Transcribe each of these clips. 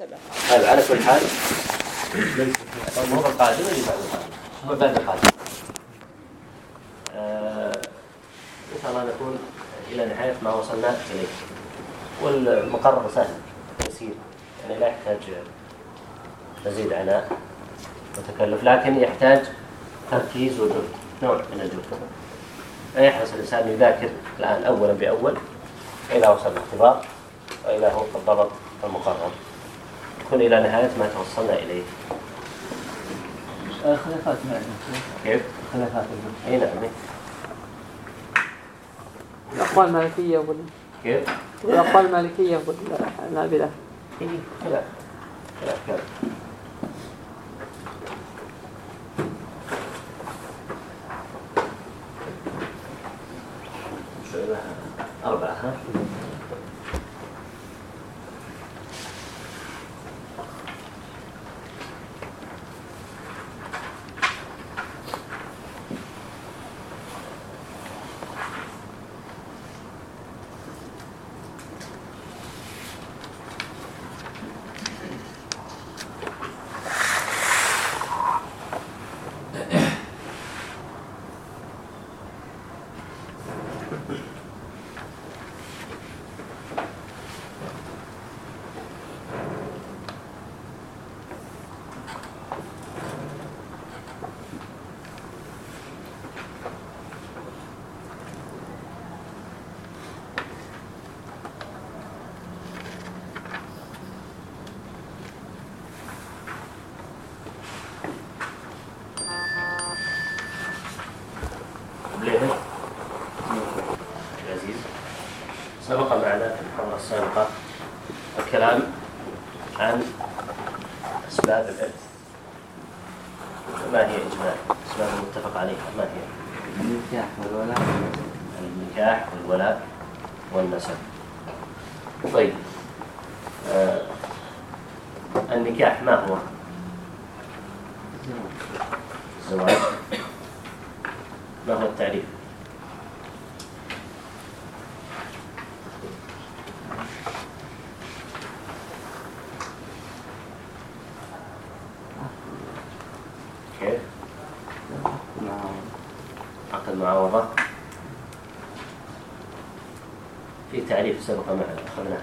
طيب على كل حال ليس القادمه اللي بعد القادم بعد القادم إن شاء الله نكون إلى نهاية ما وصلنا إليه. والمقرر سهل يسير. يعني لا يحتاج مزيد عناء وتكلف لكن يحتاج تركيز وجهد نوع من الجهد. يحرص الإنسان يذاكر الآن اولا بأول؟ إلى وصل الاختبار وإلى هو قد المقرر. تكون إلى نهاية ما توصلنا إليه. آه، خلافات كيف؟ خلافات. إي نعم الأقوال المالكية وال كيف؟ الأقوال المالكية والنابلة إيه لا خلاف كذا. أربعة ها؟ المعاوضة في تعريف سبق معنا أخذناه.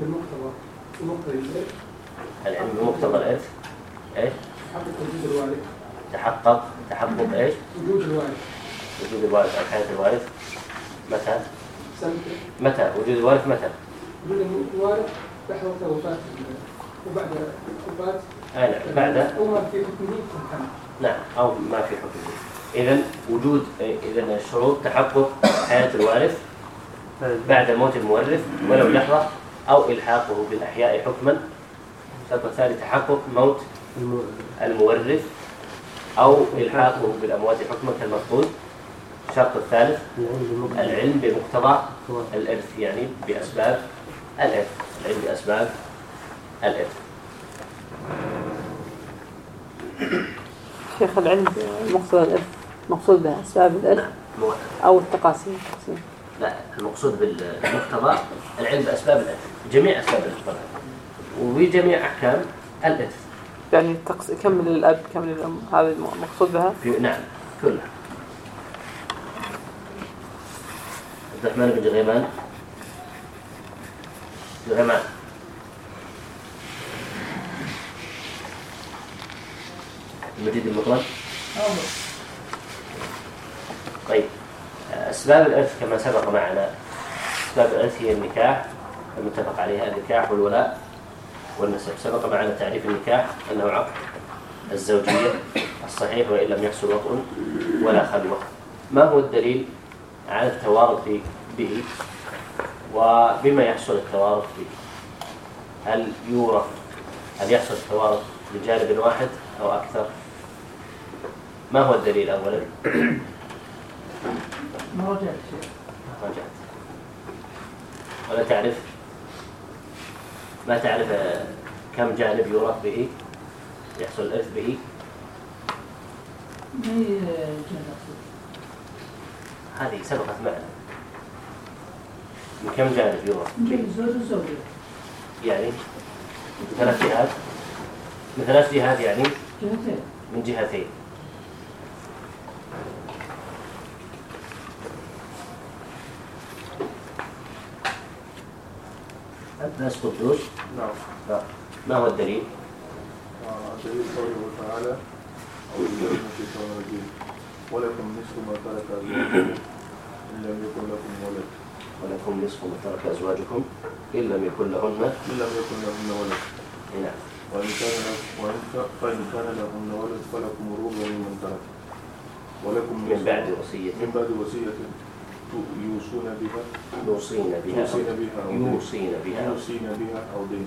بالمقتضى بمقتضى الايه؟ العلم بمقتضى الايه؟ إيش؟ تحقق وجود الوارث تحقق تحقق إيش؟ وجود الوارث وجود الوارث أو حياة الوارث متى؟ متى؟ وجود الوارث متى؟ وجود الوارث لحظه وفاته وبعد وفاة آه نعم بعد أو ما في حكم نعم أو ما في حكمه اذا وجود اذا شروط تحقق حياة الوارث بعد موت المورث ولو لحظة أو إلحاقه بالأحياء حكما. الشرط ثاني تحقق موت المورث أو إلحاقه بالأموات حكما كالمفقود. الشرط الثالث العلم بمقتضى الإرث يعني بأسباب الإرث العلم بأسباب الإرث. شيخ العلم مقصود الإرث مقصود بأسباب الإرث أو التقاسيم؟ لا المقصود بالمقتضى العلم بأسباب الإرث. جميع أسباب الإخبار. وفي جميع أحكام الإرث يعني تقص... كم للأب كم للأم هذا المقصود بها؟ في... نعم كلها. عبد الرحمن بن جريمان جريمان المديد المطلق طيب أسباب الإرث كما سبق معنا. أسباب الإرث هي النكاح المتفق عليها النكاح والولاء والنسب. سبق معنا تعريف النكاح أنه عقد الزوجية الصحيح وإن لم يحصل وطء ولا خلوة. ما هو الدليل على التوارث به وبما يحصل التوارث به؟ هل يورث هل يحصل التوارث بجانب واحد أو أكثر؟ ما هو الدليل أولا؟ ما رجعت. ولا تعرف؟ ما تعرف كم جانب يورث به يحصل الإرث به. هذه سبقت معنا. من كم جانب يورث زوج وزوجة. يعني ثلاث جهات. من ثلاث جهات يعني؟ جهتين. من جهتين. نسخ قدوس نعم نعم ما هو الدليل؟ دليل قوله تعالى أو بالله من الشيطان الرجيم ولكم نصف ما ترك أزواجكم إن لم يكن لكم ولد ولكم نصف ما ترك أزواجكم إن لم يكن لهن إن لم يكن لهن ولد نعم وإن كان وإن فإن كان لهن ولد فلكم الربع ممن ترك ولكم من بعد وصية من بعد وصية يوصون بها يوصين بها يوصين بها يوصين بها يوصين بها أو دين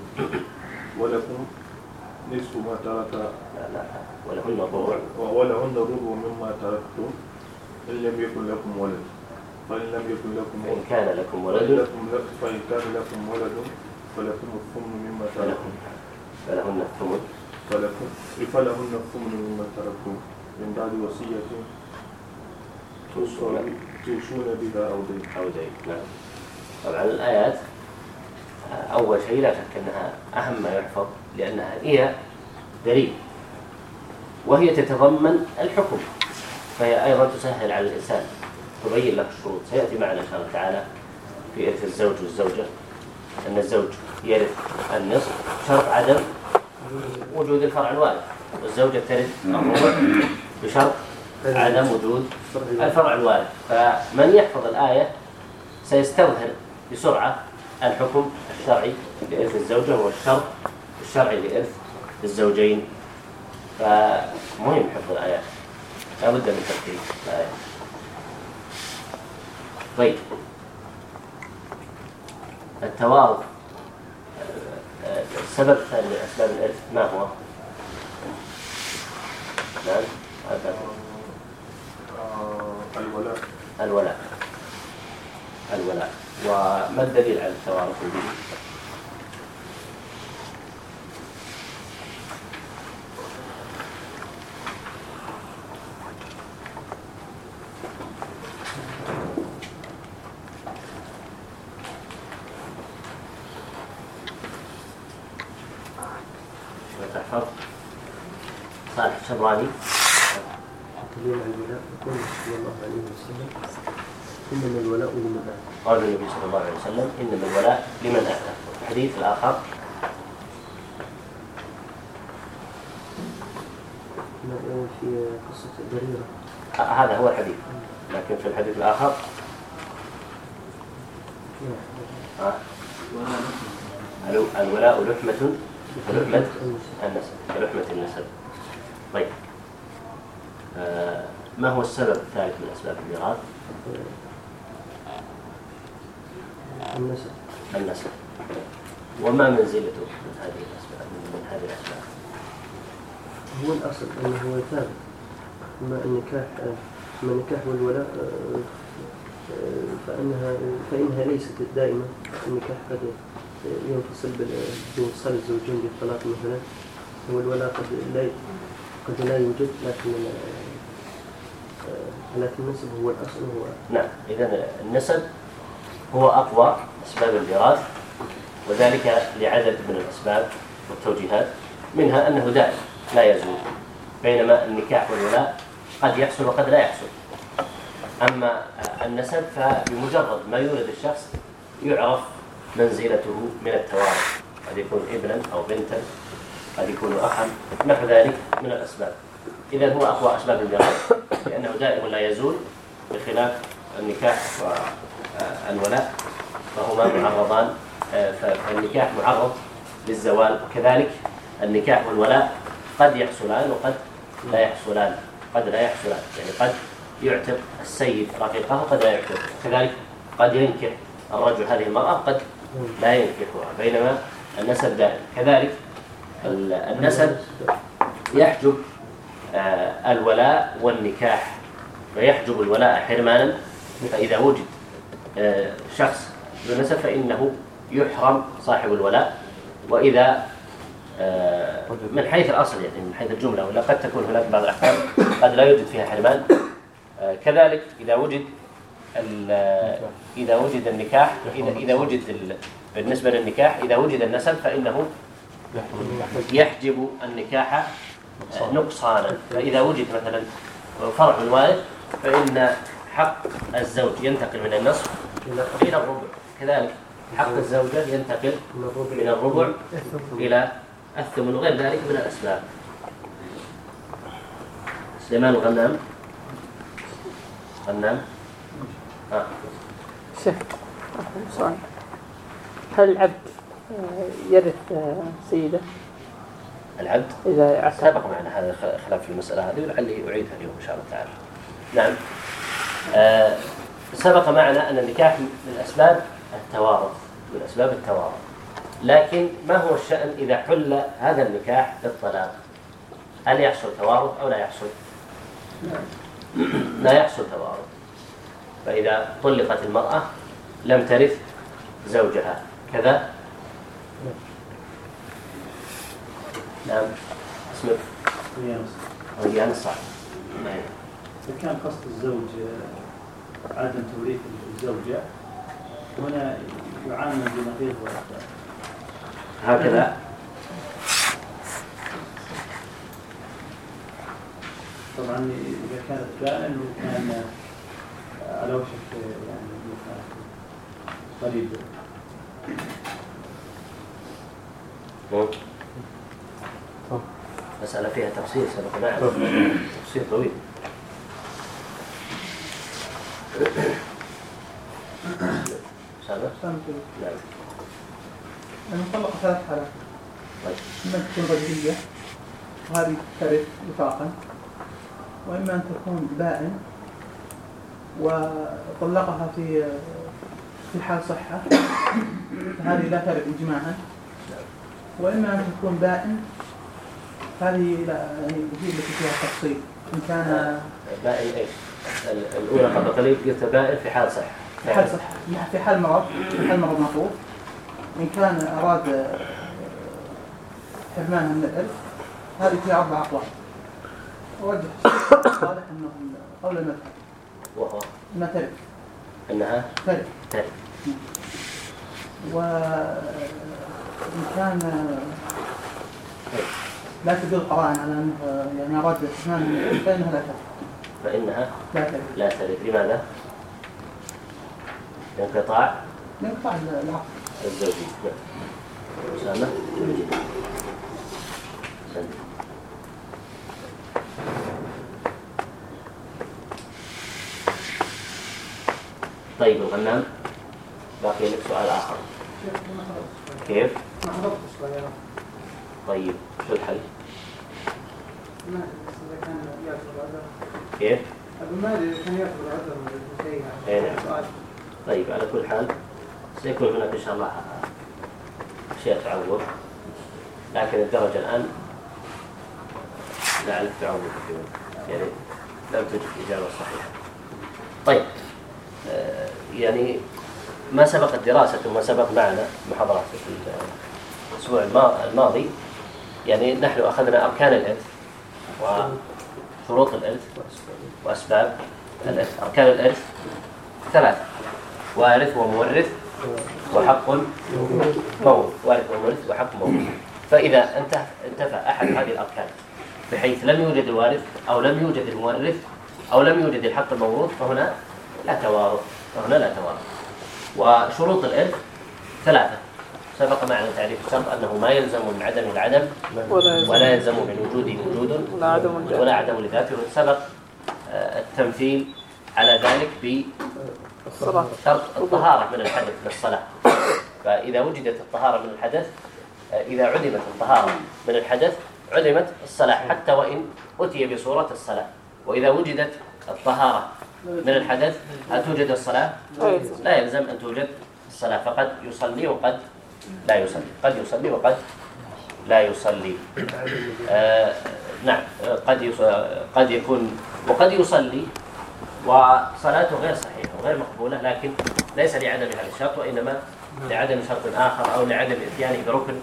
ولكم نصف ما ترك لا لا ولهن الربع ولهن الربع مما تركتم إن لم يكن لكم ولد فإن لم يكن لكم ولد فإن كان لكم ولد فإن كان لكم ولد فلكم الثمن مما تركتم فلهن الثمن فلكم فلهن الثمن مما تركتم من بعد وصية توصون يبطشون بما أوديت أوديت نعم. طبعا الآيات أول شيء لا شك أنها أهم ما يحفظ لأنها هي دليل وهي تتضمن الحكم فهي أيضا تسهل على الإنسان تبين لك الشروط. سيأتي معنا إن شاء الله تعالى في إرث الزوج والزوجة أن الزوج يرث النصف شرط عدم وجود الفرع الوارث والزوجة ترث بشرط عدم وجود الفرع الوارد. فمن يحفظ الآية سيستظهر بسرعة الحكم الشرعي لإرث الزوجة والشرط الشرعي لإرث الزوجين. فمهم حفظ الآية. لا بد من ترتيب الآية. طيب. التوارث السبب الثاني لأسباب الإرث ما هو؟ نعم. هذا الولاء. الولاء. الولاء. وما الدليل على التوارث الديني؟ Thank صالح الشبراني إنما الولاء لمن أتى قال النبي صلى الله عليه وسلم إنما الولاء لمن أتى الحديث الآخر. في قصة بريرة هذا هو الحديث. لكن في الحديث الآخر. الولاء لحمة لحمة النسب. لحمة النسب. طيب. آه، ما هو السبب الثالث من أسباب الميراث؟ النسب النسب وما منزلته من هذه الأسماء من هذه الأسماء. هو الأصل أنه هو ثابت أما النكاح آه، أما النكاح والولاء آه، آه، فإنها فإنها ليست دائمة النكاح قد ينفصل بانفصال الزوجين بالطلاق مثلا. والولاء قد لا قد لا يوجد لكن لكن النسب هو الأصل هو نعم إذا النسب هو أقوى أسباب الميراث وذلك لعدد من الأسباب والتوجيهات منها أنه دائم لا يزول بينما النكاح والولاء قد يحصل وقد لا يحصل. أما النسب فبمجرد ما يولد الشخص يعرف منزلته من التوارث. قد يكون ابنا أو بنتا قد يكون أخا نحو ذلك من الأسباب. إذا هو أقوى أسباب الميراث لأنه دائم لا يزول بخلاف النكاح و الولاء فهما معرضان آه، فالنكاح معرض للزوال. وكذلك النكاح والولاء قد يحصلان وقد لا يحصلان قد لا يحصلان. يعني قد يعتق السيد رقيقه قد لا يعتق. كذلك قد ينكح الرجل هذه المرأة قد لا ينكحها بينما النسب دائم. كذلك النسب يحجب آه، الولاء والنكاح ويحجب الولاء حرمانا فإذا وجد شخص ذو نسب فإنه يحرم صاحب الولاء وإذا آه، من حيث الأصل يعني من حيث الجملة ولا قد تكون هناك بعض الأحكام قد لا يوجد فيها حرمان آه، كذلك إذا وجد آه، إذا وجد النكاح إذا, إذا وجد بالنسبة للنكاح إذا وجد النسب فإنه يحجب النكاح نقصانا. فإذا وجد مثلا فرع الوالد فإن حق الزوج ينتقل من النصف إلى الربع. كذلك حق الزوجة ينتقل من الربع. إلى الثمن. وغير ذلك من الأسباب. سليمان الغنام. غنام. آه. شيخ سؤال. هل العبد آه، يرث آه، سيده؟ العبد؟ إذا سبق معنا هذا الخلاف في المسألة هذه ولعلي أعيدها اليوم إن شاء الله تعالى. نعم. آه، سبق معنا أن النكاح من أسباب التوارث من أسباب التوارث. لكن ما هو الشأن إذا حل هذا النكاح بالطلاق؟ هل يحصل توارث أو لا يحصل؟ لا يحصل توارث. فإذا طلقت المرأة لم ترث زوجها. كذا؟ نعم أسمك؟ ريان إذا كان قصد الزوج عدم توريث الزوجة هنا يعامل بنقيض وإخبار هكذا. طبعا إذا كانت كائن وكان على وشك يعني قريب. مسألة فيها تفصيل سنقنعها تفصيل طويل. سبع طلق ثلاث حالات طيب إما تكون رجعية وهذه ترث وفاقا وإما أن تكون بائن وطلقها في في حال صحة فهذه لا ترث إجماعا وإما أن تكون بائن هذه يعني هي التي فيها تفصيل إن كان بائن إيش؟ الأولى قبل قليل قلت بائر في حال صحه في حال صحه نعم، في حال مرض في حال مرض مطلوب. ان كان أراد آه، حرمانها من الألف هذه فيها أربع أقوال. وجه صالح أنه قول المذهب وهو؟ ما ترك. أنها؟ تلك و آه، وان كان آه، لا تدل قرائن على أنه يعني أراد حرمان من الألف فإنها لا تلك فإنها لا ترد لماذا؟ لانقطاع لانقطاع العقد الزوجي. نعم. أسامة طيب الغنام. باقي لك سؤال آخر. كيف؟ طيب شو الحل؟ ما إذا كان إيه؟ كيف؟ ما ادري عشان يأخذ اي نعم طيب على كل حال سيكون هناك إن شاء الله اشياء تعوض. لكن الدرجة الآن لعلك تعوض يعني لم تجد إجابة صحيحة. طيب آه، يعني ما سبقت دراسة وما سبق معنا محاضرات في الأسبوع الماضي يعني نحن أخذنا أركان العلم شروط الإرث وأسباب الإرث أركان الإرث ثلاثة وارث ومورث وحق موض وارث ومورث وحق موض فإذا انتفى أحد هذه الأركان بحيث لم يوجد الوارث أو لم يوجد المورث أو لم يوجد الحق الموروث فهنا لا توارث فهنا لا توارث. وشروط الإرث ثلاثة. سبق معنا تعريف الشرط أنه ما يلزم من عدم العدم ولا يلزم. من وجوده وجود ولا عدم لذاته سبق آه، التمثيل على ذلك بشرط الطهارة من الحدث للصلاة فإذا وجدت الطهارة من الحدث آه، إذا عدمت الطهارة من الحدث عدمت الصلاة حتى وإن أتي بصورة الصلاة. وإذا وجدت الطهارة من الحدث هل توجد الصلاة؟ لا يلزم أن توجد الصلاة. فقد يصلي وقد لا يصلي. قد يصلي وقد لا يصلي. آه، نعم. قد قد يكون وقد يصلي وصلاته غير صحيحة وغير مقبولة لكن ليس لعدم هذا الشرط وإنما لعدم شرط آخر أو لعدم إتيانه بركن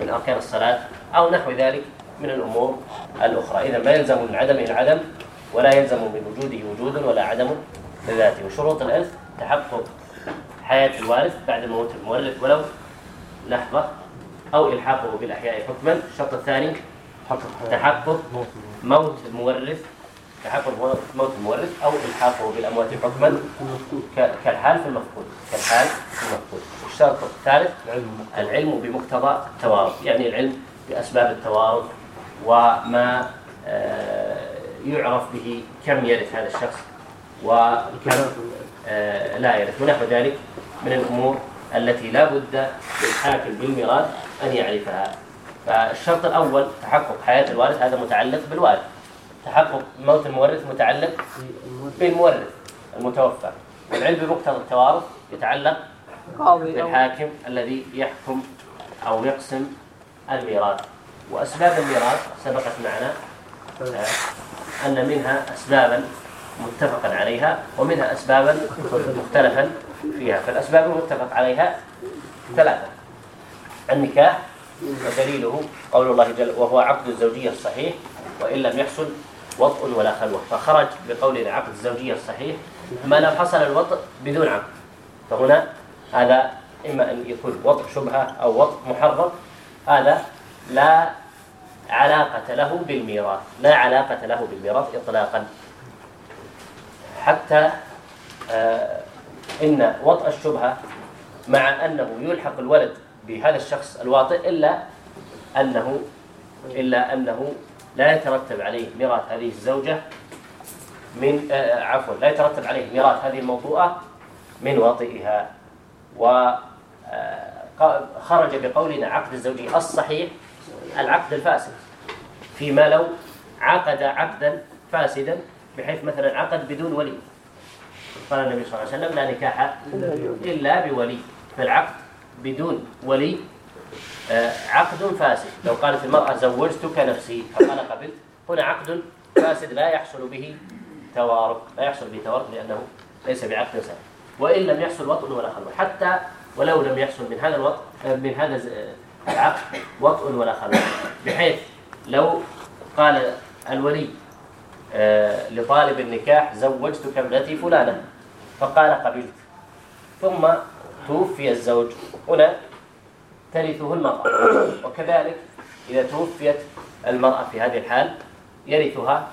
من أركان الصلاة أو نحو ذلك من الأمور الأخرى. إذا ما يلزم من عدمه العدم ولا يلزم من وجوده وجود ولا عدم لذاته. وشروط الارث تحقق حياة الوارث بعد موت المورث ولو لحظة أو إلحاقه بالأحياء حكما. الشرط الثاني تحقق موت المورث تحقق موت المورث أو إلحاقه بالأموات حكما. كالحال في المفقود كالحال في المفقود. الشرط الثالث العلم بمقتضى التوارث يعني العلم بأسباب التوارث وما آه، يعرف به كم يرث هذا الشخص وكم آه، لا يرث. ونحو ذلك من الأمور التي لا بد للحاكم بالميراث أن يعرفها. فالشرط الأول تحقق حياة الوارث هذا متعلق بالوارث. تحقق موت المورث متعلق بالمورث المتوفى. والعلم بمقتضى التوارث يتعلق بالحاكم الذي يحكم أو يقسم الميراث. وأسباب الميراث سبقت معنا آه، أن منها أسبابا متفقا عليها ومنها أسبابا مختلفا. فيها. فالأسباب المتفق عليها ثلاثة. النكاح ودليله قول الله جل وهو عقد الزوجية الصحيح وإن لم يحصل وطء ولا خلوة. فخرج بقول عقد الزوجية الصحيح ما لم حصل الوطء بدون عقد. فهنا هذا إما أن يكون وطء شبهة أو وطء محرم. هذا لا علاقة له بالميراث. لا علاقة له بالميراث إطلاقا. حتى آه إن وطأ الشبهة مع أنه يلحق الولد بهذا الشخص الواطئ إلا انه إلا أنه لا يترتب عليه ميراث هذه الزوجة من آه، عفوا لا يترتب عليه ميراث هذه الموضوعة من واطئها. و آه، خرج بقولنا عقد الزوجي الصحيح العقد الفاسد فيما لو عقد عقدا فاسدا بحيث مثلا عقد بدون ولي. قال النبي صلى الله عليه وسلم لا نكاح إلا بولي. فالعقد بدون ولي آه، عقد فاسد. لو قالت المرأة زوجتك نفسي فقال قبلت هنا عقد فاسد لا يحصل به توارث لا يحصل به توارث لأنه ليس بعقد سليم وإن لم يحصل وطء ولا خلوة. حتى ولو لم يحصل من هذا الوطء آه، من هذا آه، العقد وطء ولا خلوة. بحيث لو قال الولي لطالب النكاح زوجتك ابنتي فلانة. فقال قبلت. ثم توفي الزوج. هنا ترثه المرأة. وكذلك إذا توفيت المرأة في هذه الحال يرثها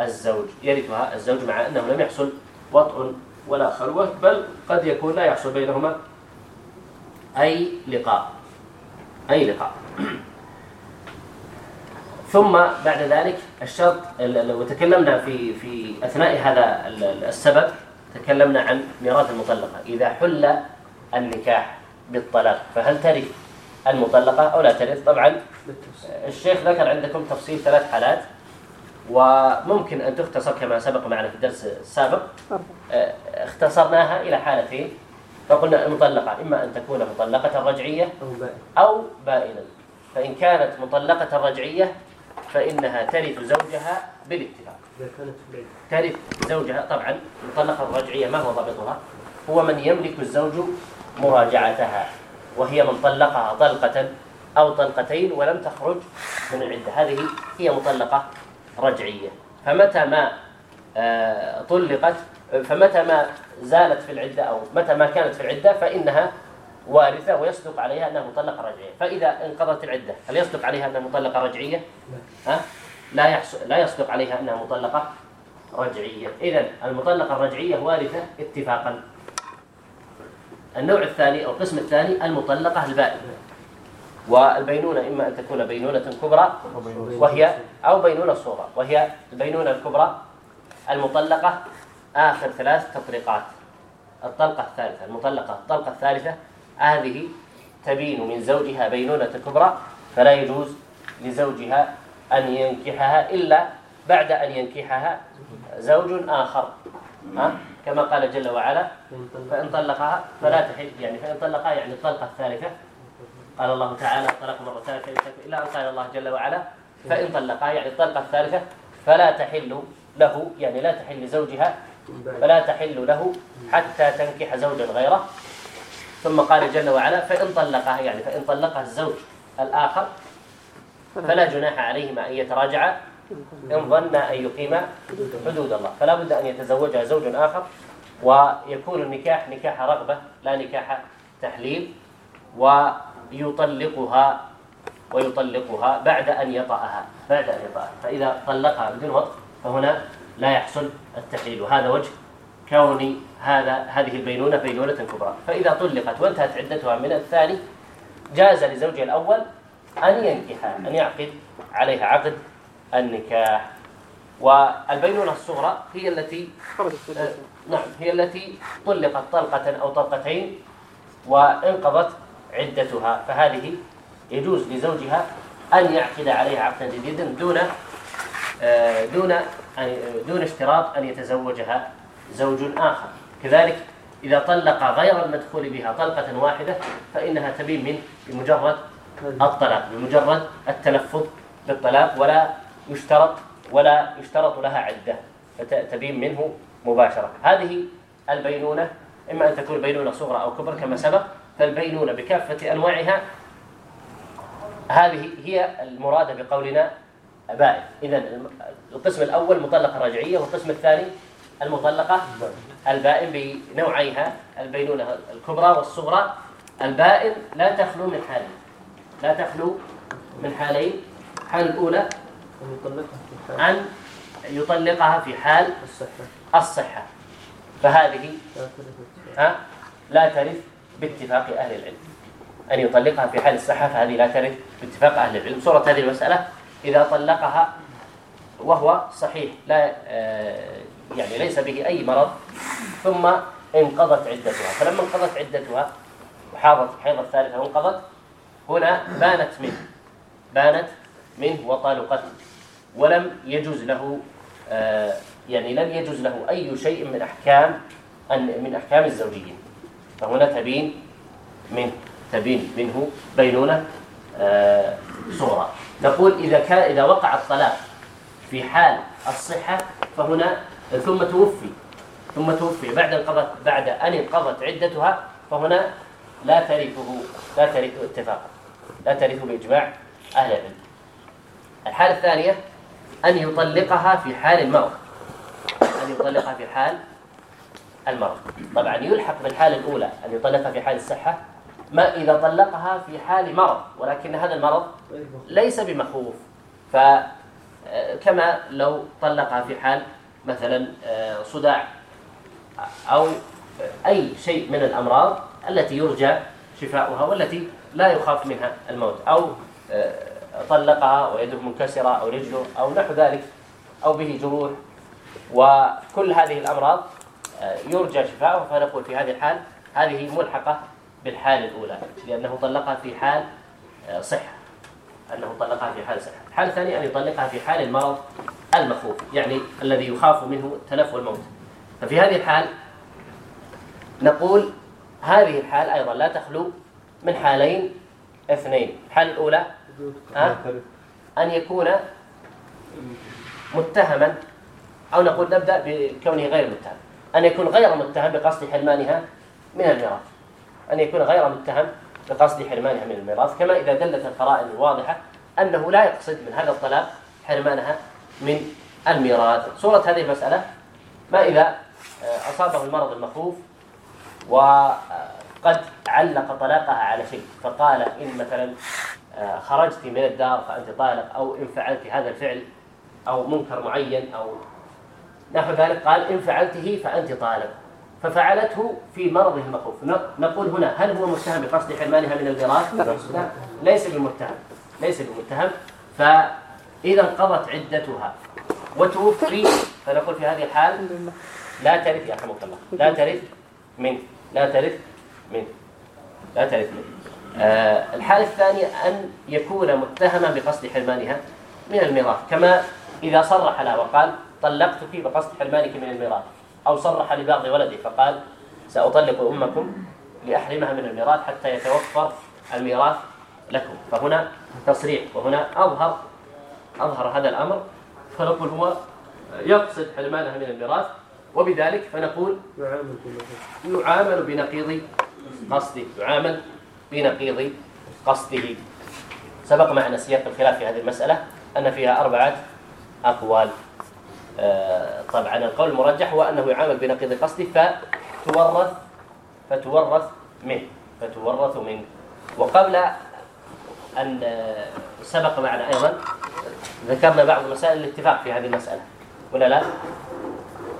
الزوج. يرثها الزوج مع أنه لم يحصل وطء ولا خلوة بل قد يكون لا يحصل بينهما أي لقاء. أي لقاء. ثم بعد ذلك الشرط وتكلمنا في في أثناء هذا السبب تكلمنا عن ميراث المطلقة. إذا حل النكاح بالطلاق فهل ترث المطلقة أو لا ترث؟ طبعا الشيخ ذكر عندكم تفصيل ثلاث حالات وممكن أن تختصر كما سبق معنا في الدرس السابق. أه، اختصرناها إلى حالتين. فقلنا المطلقة إما أن تكون مطلقة رجعية أو بائنا فإن كانت مطلقة رجعية فإنها ترث زوجها بالاتفاق إذا كانت زوجها طبعا مطلقة الرجعية ما هو ضابطها؟ هو من يملك الزوج مراجعتها وهي من طلقها طلقة أو طلقتين ولم تخرج من العدة هذه هي مطلقة رجعية. فمتى ما آه، طلقت فمتى ما زالت في العدة أو متى ما كانت في العدة فإنها وارثة ويصدق عليها أنها مطلقة رجعية. فإذا انقضت العدة هل يصدق عليها أنها مطلقة رجعية؟ ها؟ لا لا يصدق عليها أنها مطلقة رجعية، اذا المطلقة الرجعية وارثه اتفاقا. النوع الثاني أو القسم الثاني المطلقة البائنة. والبينونة إما أن تكون بينونة كبرى وهي أو بينونة صغرى وهي البينونة الكبرى المطلقة آخر ثلاث تطليقات. الطلقة الثالثة المطلقة الطلقة الثالثة هذه تبين من زوجها بينونة كبرى فلا يجوز لزوجها أن ينكحها إلا بعد أن ينكحها زوج آخر. ها؟ كما قال جل وعلا فإن طلقها فلا تحل يعني فإن طلقها يعني الطلقة الثالثة. قال الله تعالى طلق مرتان إلا أن قال الله جل وعلا فإن طلقها يعني الطلقة الثالثة فلا تحل له يعني لا تحل لزوجها فلا تحل له حتى تنكح زوجا غيره. ثم قال جل وعلا فإن طلقها يعني فإن طلقها الزوج الآخر فلا جناح عليهما أن يتراجعا إن ظن أن يقيم حدود الله. فلا بد أن يتزوجها زوج آخر ويكون النكاح نكاح رغبة لا نكاح تحليل ويطلقها ويطلقها بعد أن يطأها. بعد أن يطأها. فإذا طلقها بدون وقت فهنا لا يحصل التحليل. وهذا وجه كون هذا هذه البينونة بينونة كبرى. فإذا طلقت وانتهت عدتها من الثاني جاز لزوجها الأول أن ينكح أن يعقد عليها عقد النكاح. والبينونة الصغرى هي التي آه، نعم هي التي طلقت طلقة أو طلقتين وانقضت عدتها. فهذه يجوز لزوجها أن يعقد عليها عقدا جديدا دون آه، دون دون اشتراط أن يتزوجها زوج آخر. كذلك إذا طلق غير المدخول بها طلقة واحدة فإنها تبين من بمجرد الطلاق بمجرد التلفظ بالطلاق ولا يشترط ولا يشترط لها عدة فتبين منه مباشرة. هذه البينونة إما أن تكون بينونة صغرى أو كبرى كما سبق فالبينونة بكافة أنواعها هذه هي المرادة بقولنا بائن إذا القسم الأول مطلقة رجعية والقسم الثاني المطلقة البائن بنوعيها البينونة الكبرى والصغرى. البائن لا تخلو من حالين لا تخلو من حالين. حال الأولى أن يطلقها في حال الصحة. فهذه لا ترث باتفاق أهل العلم. أن يطلقها في حال الصحة فهذه لا ترث باتفاق أهل العلم. صورة هذه المسألة إذا طلقها وهو صحيح لا آه، يعني ليس به أي مرض ثم انقضت عدتها. فلما انقضت عدتها وحاضت حيضة الثالثة وانقضت هنا بانت منه بانت منه وطالقت ولم يجوز له آه، يعني لم يجوز له أي شيء من أحكام من أحكام الزوجيين. فهنا تبين منه تبين منه بينونة آه، صغرى. تقول إذا كان إذا وقع الطلاق في حال الصحة فهنا ثم توفي ثم توفي. بعد انقضت بعد أن انقضت عدتها فهنا لا تريفه لا ترث اتفاقه لا ترث بإجماع أهل العلم. الحالة الثانية أن يطلقها في حال المرض. أن يطلقها في حال المرض. طبعا يلحق بالحالة الأولى أن يطلقها في حال الصحة ما إذا طلقها في حال مرض ولكن هذا المرض ليس بمخوف. فكما آه، لو طلقها في حال مثلا آه، صداع أو أي شيء من الأمراض التي يرجى شفاؤها والتي لا يخاف منها الموت. أو آه، طلقها ويده منكسرة أو رجله أو نحو ذلك أو به جروح. وكل هذه الأمراض آه، يرجى شفاؤه فنقول في هذه الحال هذه ملحقة بالحال الأولى لأنه طلقها في حال آه، صحة. أنه طلقها في حال صحة. الحال الثاني أن يطلقها في حال المرض المخوف يعني الذي يخاف منه تلف الموت. ففي هذه الحال نقول هذه الحال أيضا لا تخلو من حالين اثنين. الحالة الأولى أن يكون متهما أو نقول نبدأ بكونه غير متهم. أن يكون غير متهم بقصد حرمانها من الميراث. أن يكون غير متهم بقصد حرمانها من الميراث. كما إذا دلت القرائن الواضحة أنه لا يقصد من هذا الطلاق حرمانها من الميراث. صورة هذه المسألة ما إذا آه، أصابه المرض المخوف وقد علق طلاقها على شيء. فقال إن مثلا آه، خرجت من الدار فأنت طالق أو إن فعلت هذا الفعل أو منكر معين أو نحو ذلك قال إن فعلته فأنت طالق. ففعلته في مرضه المخوف. نقول هنا هل هو متهم بقصد حرمانها من الغراس؟ ليس بمتهم ليس بمتهم. فإذا انقضت عدتها وتوفي فنقول في هذه الحال لا ترث يا رحمك الله لا ترث من لا ترث من. لا تعرف تعرفني آه، الحالة الثانية أن يكون متهما بقصد حرمانها من الميراث كما إذا صرح لها وقال طلقتك بقصد حرمانك من الميراث أو صرح لبعض ولده فقال سأطلق أمكم لأحرمها من الميراث حتى يتوفر الميراث لكم. فهنا تصريح وهنا أظهر أظهر هذا الأمر فنقول هو يقصد حرمانها من الميراث وبذلك فنقول يعامل بنقيض قصده يعامل بنقيض قصده. سبق معنا سياق الخلاف في هذه المسألة أن فيها أربعة أقوال. آه، طبعا القول المرجح هو أنه يعامل بنقيض قصده فتورث فتورث منه فتورث منه. وقبل أن آه، سبق معنا أيضا ذكرنا بعض مسائل الاتفاق في هذه المسألة ولا لا؟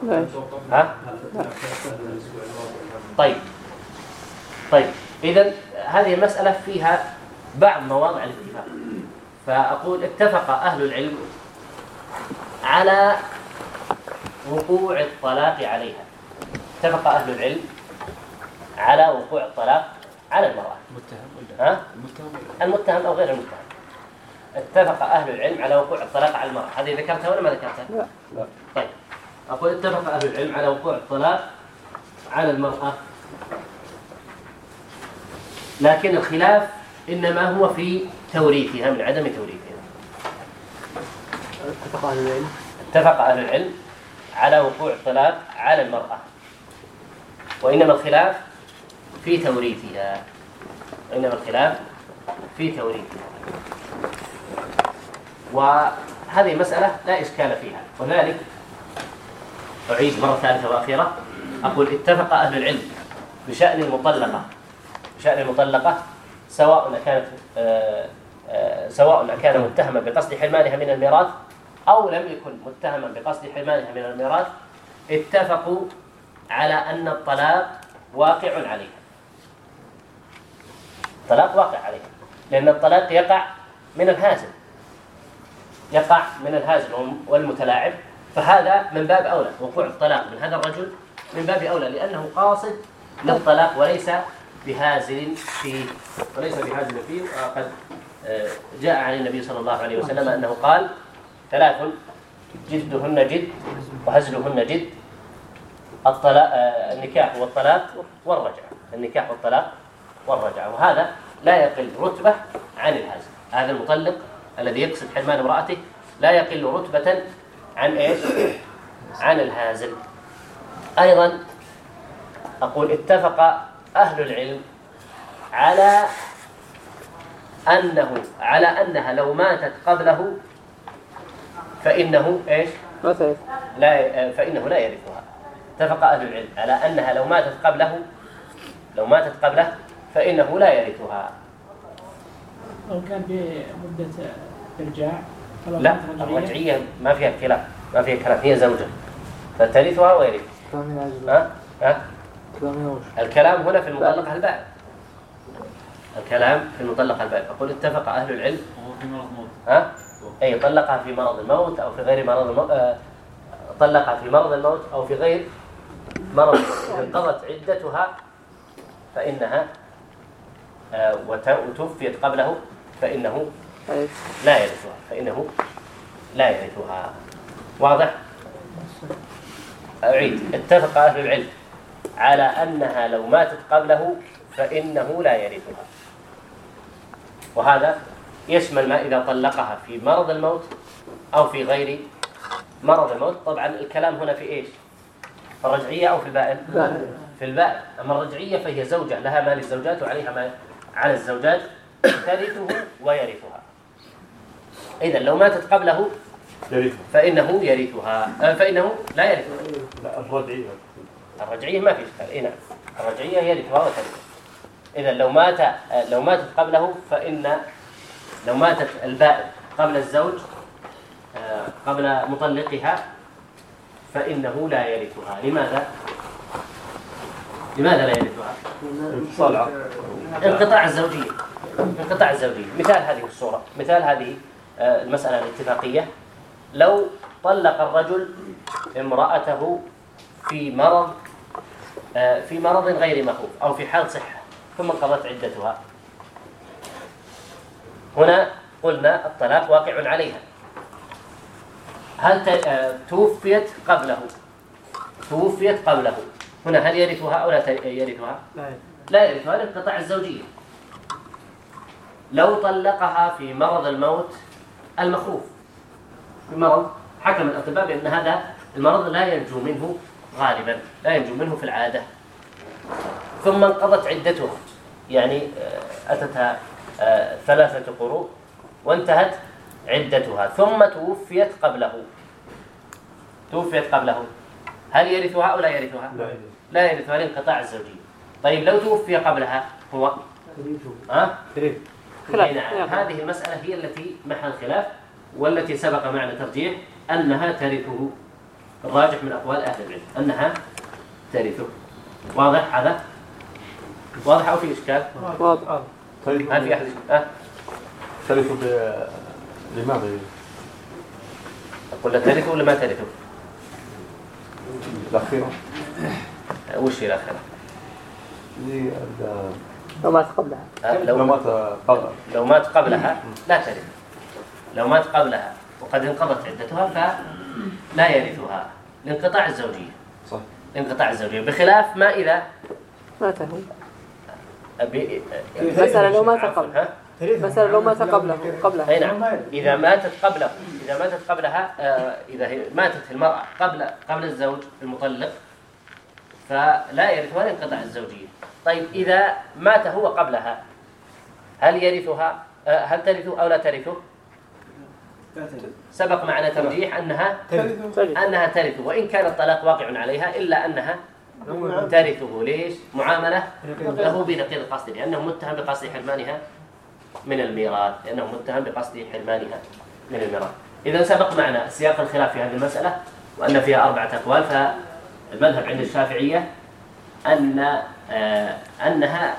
لا. ها؟ طيب. طيب إذا هذه المسألة فيها بعض مواضع الاتفاق. فأقول اتفق أهل العلم على وقوع الطلاق عليها. اتفق أهل العلم على وقوع الطلاق على المرأة. المتهم ولا ها؟ المتهم المتهم أو غير المتهم. اتفق أهل العلم على وقوع الطلاق على المرأة. هذه ذكرتها ولا ما ذكرتها؟ لا لا. طيب. أقول اتفق أهل العلم على وقوع الطلاق على المرأة. لكن الخلاف إنما هو في توريثها من عدم توريثها. اتفق أهل العلم؟ اتفق أهل العلم على وقوع الطلاق على المرأة. وإنما الخلاف في توريثها. وإنما الخلاف في توريثها. وهذه مسألة لا إشكال فيها. وذلك أعيد مرة ثالثة وأخيرة. أقول اتفق أهل العلم بشأن المطلقة شأن المطلقة سواء كانت آه، آه، سواء كان متهما بقصد حرمانها من الميراث أو لم يكن متهما بقصد حرمانها من الميراث اتفقوا على أن الطلاق واقع عليها. الطلاق واقع عليها لأن الطلاق يقع من الهازل يقع من الهازل والمتلاعب. فهذا من باب أولى وقوع الطلاق من هذا الرجل من باب أولى لأنه قاصد للطلاق وليس بهازل فيه وليس بهازل فيه وقد آه، جاء عن النبي صلى الله عليه وسلم أنه قال ثلاث جدهن جد وهزلهن جد الطلاق آه، النكاح والطلاق والرجعة النكاح والطلاق والرجعة. وهذا لا يقل رتبة عن الهزل. هذا المطلق الذي يقصد حرمان امرأته لا يقل رتبة عن إيش؟ عن الهازل. أيضا أقول اتفق أهل العلم على أنه على أنها لو ماتت قبله فإنه إيش؟ لا فإنه لا يرثها. اتفق أهل العلم على أنها لو ماتت قبله لو ماتت قبله فإنه لا يرثها. لو كان بمدة إرجاع لا الرجعية ما فيها خلاف ما فيها كلام هي زوجة. فترثها ويرث ها؟ ها؟ الكلام هنا في المطلق على الباب. الكلام في المطلق على الباب. أقول اتفق أهل العلم. في مرض الموت ها؟ أي طلقها في مرض الموت أو في غير مرض الموت آه، طلقها في مرض الموت أو في غير مرض الموت. انقضت عدتها فإنها آه، وتوفيت قبله فإنه لا يرثها. فإنه لا يرثها. واضح؟ أعيد. اتفق أهل العلم. على أنها لو ماتت قبله فإنه لا يرثها. وهذا يشمل ما إذا طلقها في مرض الموت أو في غير مرض الموت. طبعا الكلام هنا في إيش؟ الرجعية أو في البائل في البائل أما الرجعية فهي زوجة لها ما للزوجات وعليها ما على الزوجات ترثه ويرثها. إذا لو ماتت قبله فإنه يرثها. آه، فإنه لا يرثها. لا الرجعية. الرجعية ما في إشكال. اي نعم. الرجعية هي لفرار الكلمة إذا لو مات لو ماتت قبله فإن لو ماتت البائد قبل الزوج آه، قبل مطلقها فإنه لا يرثها. لماذا؟ لماذا لا يرثها؟ انقطاع الزوجية. انقطاع الزوجية. مثال هذه الصورة. مثال هذه آه، المسألة الاتفاقية. لو طلق الرجل امرأته في مرض آه، في مرض غير مخوف أو في حال صحة ثم انقضت عدتها. هنا قلنا الطلاق واقع عليها. هل آه، توفيت قبله؟ توفيت قبله. هنا هل يرثها أو لا آه، يرثها؟ لا يرثها لانقطاع الزوجية. لو طلقها في مرض الموت المخوف. في مرض حكم الأطباء بأن هذا المرض لا ينجو منه غالبا لا ينجو منه في العادة. ثم انقضت عدته يعني آه، أتتها آه، ثلاثة قروء وانتهت عدتها. ثم توفيت قبله. توفيت قبله. هل يرثها أو لا يرثها؟ لا, لا يرثها لانقطاع الزوجية. طيب لو توفي قبلها هو؟ ها؟ خلاف. نعم. هذه المسألة هي التي محل الخلاف والتي سبق معنا ترجيح أنها ترثه. الراجح من أقوال أهل العلم أنها ترثه واضح هذا؟ واضح أو في إشكال؟ واضح هل في أحد أه؟ إشكال؟ ترث ب... لماذا؟ أقول لك ترثه ولا ما ترثه؟ الأخيرة وش هي الأخيرة؟ لو مات قبلها أه؟ لو, لو مات قبلها لو مات قبلها لا ترث لو مات قبلها وقد انقضت عدتها فلا يرثها لانقطاع الزوجية صح. لانقطاع الزوجية بخلاف ما إذا مات أبي... مثلا لو مات قبل مثلا لو مات قبله قبلها أي نعم. إذا ماتت قبله إذا ماتت قبلها آه، إذا ماتت المرأة قبل قبل الزوج المطلق فلا يرث ولا انقطع الزوجيه طيب إذا مات هو قبلها هل يرثها؟ آه، هل ترثه أو لا ترثه؟ سبق معنا ترجيح أنها أنها ترث وإن كان الطلاق واقع عليها إلا أنها ترثه. ليش؟ معاملة له بنقيض القصد لأنه متهم بقصد حرمانها من الميراث لأنه متهم بقصد حرمانها من الميراث. إذا سبق معنا سياق الخلاف في هذه المسألة وأن فيها أربعة أقوال. فالمذهب عند الشافعية أن آه، أنها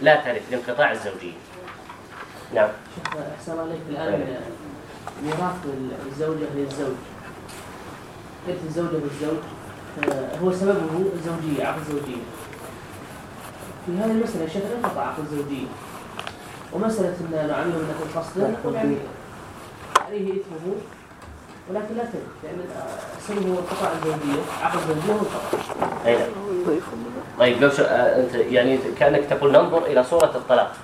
لا ترث لانقطاع الزوجية نعم. أحسن عليك الآن طيب. ميراث الزوجة للزوج إرث الزوجة للزوج هو سببه الزوجية عقد الزوجية. في هذه المسألة الشكل انقطع عقد الزوجية. ومسألة أن نعمله من أكل فصل يعني عليه إثمه ولكن لا تجد لأن سنه هو انقطاع الزوجية عقد الزوجية هو انقطع أيوة. طيب لو شو... آه، أنت يعني كأنك تقول ننظر إلى صورة الطلاق.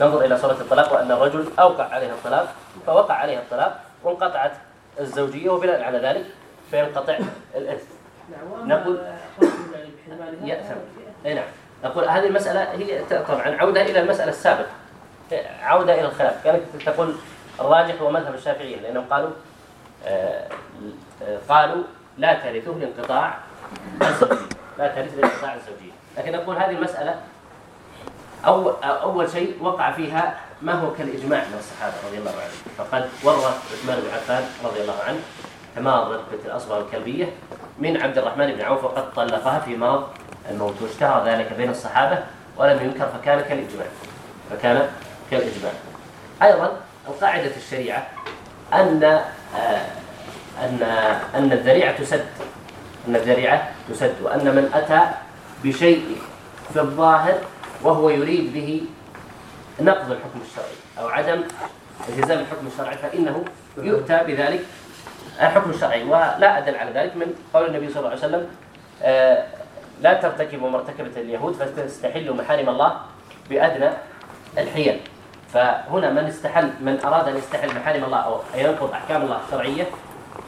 ننظر إلى صورة الطلاق وأن الرجل أوقع عليها الطلاق فوقع عليها الطلاق وانقطعت الزوجية وبناء على ذلك فينقطع الإرث. نقول يأثم. نعم. نقول هذه المسألة هي طبعا عودة إلى المسألة السابقة. عودة إلى الخلاف. كانت تقول الراجح هو مذهب الشافعية لأنهم قالوا آه، قالوا لا ترثه لانقطاع الزوجية لا ترثوا لانقطاع الزوجية. لكن نقول هذه المسألة أو أول شيء وقع فيها ما هو كالإجماع من الصحابة رضي الله عنهم. فقد ورى عثمان بن عفان رضي الله عنه تماضت بنت الأصبع الكلبية من عبد الرحمن بن عوف وقد طلقها في مرض الموت واشتهر ذلك بين الصحابة ولم ينكر فكان كالإجماع. فكان كالإجماع. أيضا القاعدة الشريعة أن آه، أن أن الذريعة تسد أن الذريعة تسد وأن من أتى بشيء في الظاهر وهو يريد به نقض الحكم الشرعي أو عدم التزام الحكم الشرعي فإنه يؤتى بذلك الحكم الشرعي. ولا أدل على ذلك من قول النبي صلى الله عليه وسلم آه، لا ترتكبوا ارتكبت اليهود فتستحلوا محارم الله بأدنى الحيل. فهنا من استحل من أراد أن يستحل محارم الله أو ينقض أحكام الله الشرعية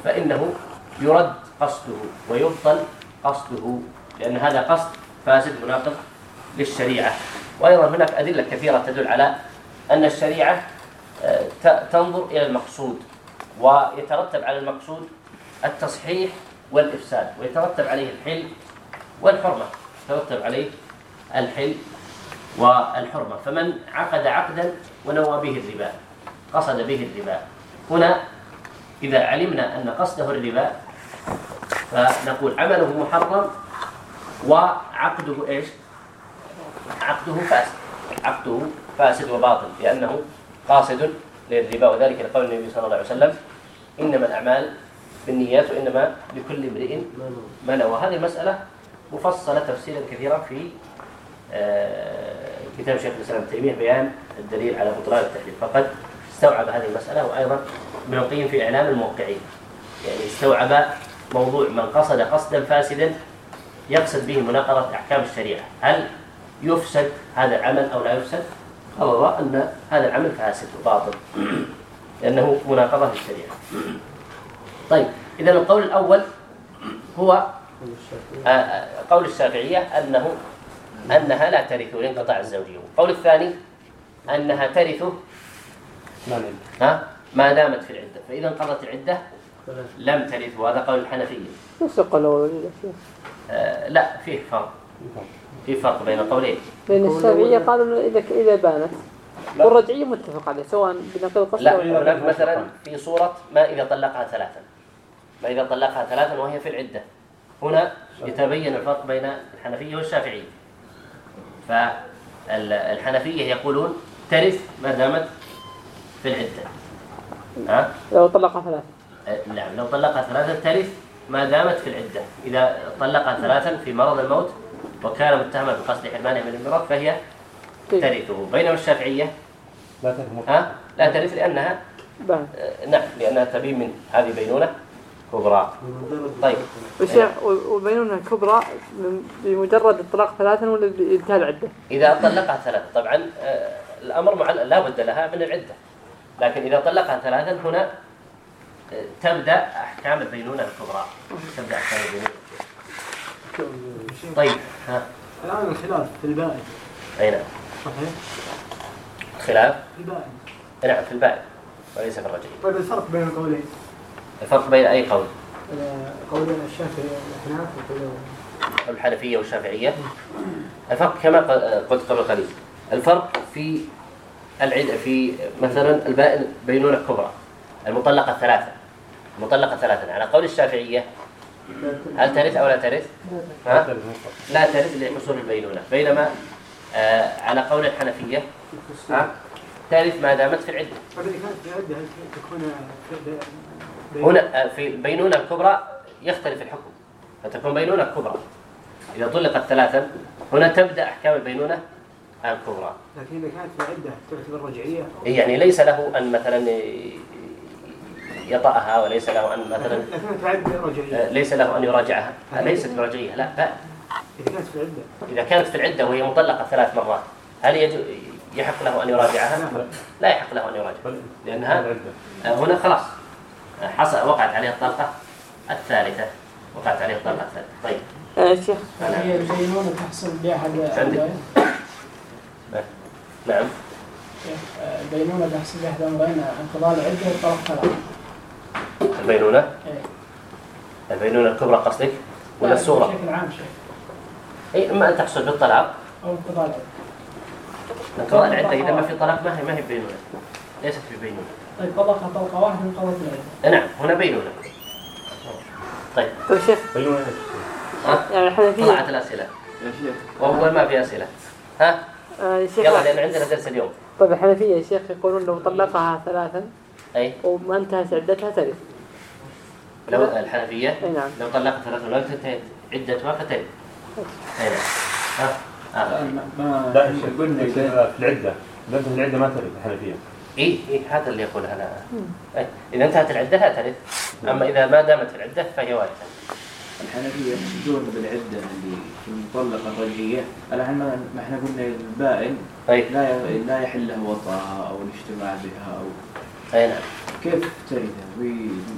فإنه يرد قصده ويبطل قصده لأن هذا قصد فاسد مناقض للشريعة. وأيضا هناك أدلة كثيرة تدل على أن الشريعة آه، تنظر إلى المقصود ويترتب على المقصود التصحيح والإفساد ويترتب عليه الحل والحرمة. يترتب عليه الحل والحرمة. فمن عقد عقدا ونوى به الربا قصد به الربا. هنا إذا علمنا أن قصده الربا فنقول عمله محرم وعقده إيش؟ عقده فاسد. عقده فاسد وباطل لأنه قاصد للربا وذلك لقول النبي صلى الله عليه وسلم إنما الأعمال بالنيات وإنما لكل امرئ ما نوى. هذه المسألة مفصلة تفسيرا كثيرا في آه، كتاب شيخ الإسلام تيمية بيان الدليل على بطلان التحريف. فقد استوعب هذه المسألة وأيضا ابن القيم في إعلام الموقعين. يعني استوعب موضوع من قصد قصدا فاسدا يقصد به مناقضة أحكام الشريعة. هل يفسد هذا العمل أو لا يفسد قرر أن هذا العمل فاسد وباطل لأنه مناقضة للشريعة. طيب إذا القول الأول هو آه، قول الشافعية أنه أنها لا ترث لانقطاع الزوجية القول الثاني أنها ترث ها؟ ما دامت في العدة. فإذا انقضت العدة لم ترث. وهذا قول الحنفية. نفس القول آه، لا فيه فرق. في فرق بين قولين. بين الشافعية قالوا إذا إذا بانت. والرجعية متفق عليه سواء بنقل قصد لا هناك مثلا في صورة ما إذا طلقها ثلاثا. ما إذا طلقها ثلاثا وهي في العدة. هنا يتبين الفرق بين الحنفية والشافعية. فالحنفية يقولون ترث ما دامت في العدة. ها؟ لو طلقها ثلاثا. أه، نعم لو طلقها ثلاثا ترث ما دامت في العدة. إذا طلقها ثلاثا في مرض الموت وكان متهما بقصد حرمانه من الميراث فهي طيب. ترثه بينما الشافعية لا ترث ها؟ لا ترث لأنها آه، نعم لأنها تبين من هذه بينونة كبرى. طيب. وشيخ وبينونة كبرى بمجرد إطلاق ثلاثا ولا بانتهاء العدة؟ إذا طلقها ثلاثا طبعا آه، الأمر معلق لا بد لها من العدة. لكن إذا طلقها ثلاثا هنا آه، تبدأ أحكام البينونة الكبرى. تبدأ أحكام البينونة الكبرى. طيب ها. الآن الخلاف في البائع أي نعم. صحيح؟ الخلاف؟ في البائع نعم في البائع وليس في الرجعي طيب الفرق بين القولين. الفرق بين أي قول؟ آه، قولين الشافعي والأحناف الحنفية والشافعية. الفرق كما آه، قلت قبل قليل. الفرق في العدة في مثلا البائن بينونة كبرى المطلقة ثلاثة. المطلقة ثلاثة. على قول الشافعية هل ترث أو لا ترث؟ لا ترث لحصول البينونة. بينما آه، على قول الحنفية. ترث ما دامت في العدة. هنا آه، في البينونة الكبرى يختلف الحكم. فتكون بينونة كبرى. إذا طلقت ثلاثا هنا تبدأ أحكام البينونة الكبرى. لكن إذا كانت في عدة تعتبر رجعية. إيه، يعني ليس له أن مثلا يطأها وليس له أن مثلا آه، ليس له أن يراجعها. ليست برجعية لا لا. إذا كانت في العدة. وهي مطلقة ثلاث مرات هل يحق له أن يراجعها؟ لا يحق له أن يراجعها لأنها آه، هنا خلاص. حصل وقعت عليه الطلقة الثالثة. وقعت عليه الطلقة الثالثة. طيب. آه، شيخ. هي بينونة تحصل بأحد نعم. البينونة تحصل بأحد أمرين انقضاء العدة والطلاق ثلاثة البينونة البينونة إيه. الكبرى قصدك؟ ولا الصغرى؟ بشكل عام شيخ. اي اما ان تحصل بالطلاق؟ أو التضالع الطلاق عندك إذا ما في طلاق ما هي ما هي بينونة. ليست في بينونة. طيب طلقها طلقة واحدة من قوة إيه، نعم هنا بينونة. طيب. طيب شيخ. بينونة. يعني إحنا طلعت الأسئلة. يا شيخ. وهو ما في أسئلة. ها؟ آه، يا شيخ. يلا لأن عندنا درس اليوم. طيب الحنفية يا شيخ يقولون لو طلقها ثلاثا أي؟ انتهت عدتها ترث لو الحنفية؟ أي نعم. لو طلقت الرجل لو انتهت عدتها فترث أي نعم. ها؟ آه. ما لا قلنا في العدة. لازم العدة ما ترث الحنفية. إي إي هذا اللي يقوله أنا. إيه؟ إذا انتهت العدة لا ترث أما إذا ما دامت العدة فهي وارثه الحنفية يقصدون بالعدة اللي في المطلقة الرجعيه الآن ما إحنا قلنا البائن لا لا يحل له وطأها أو الاجتماع بها أو أي نعم. كيف ترثه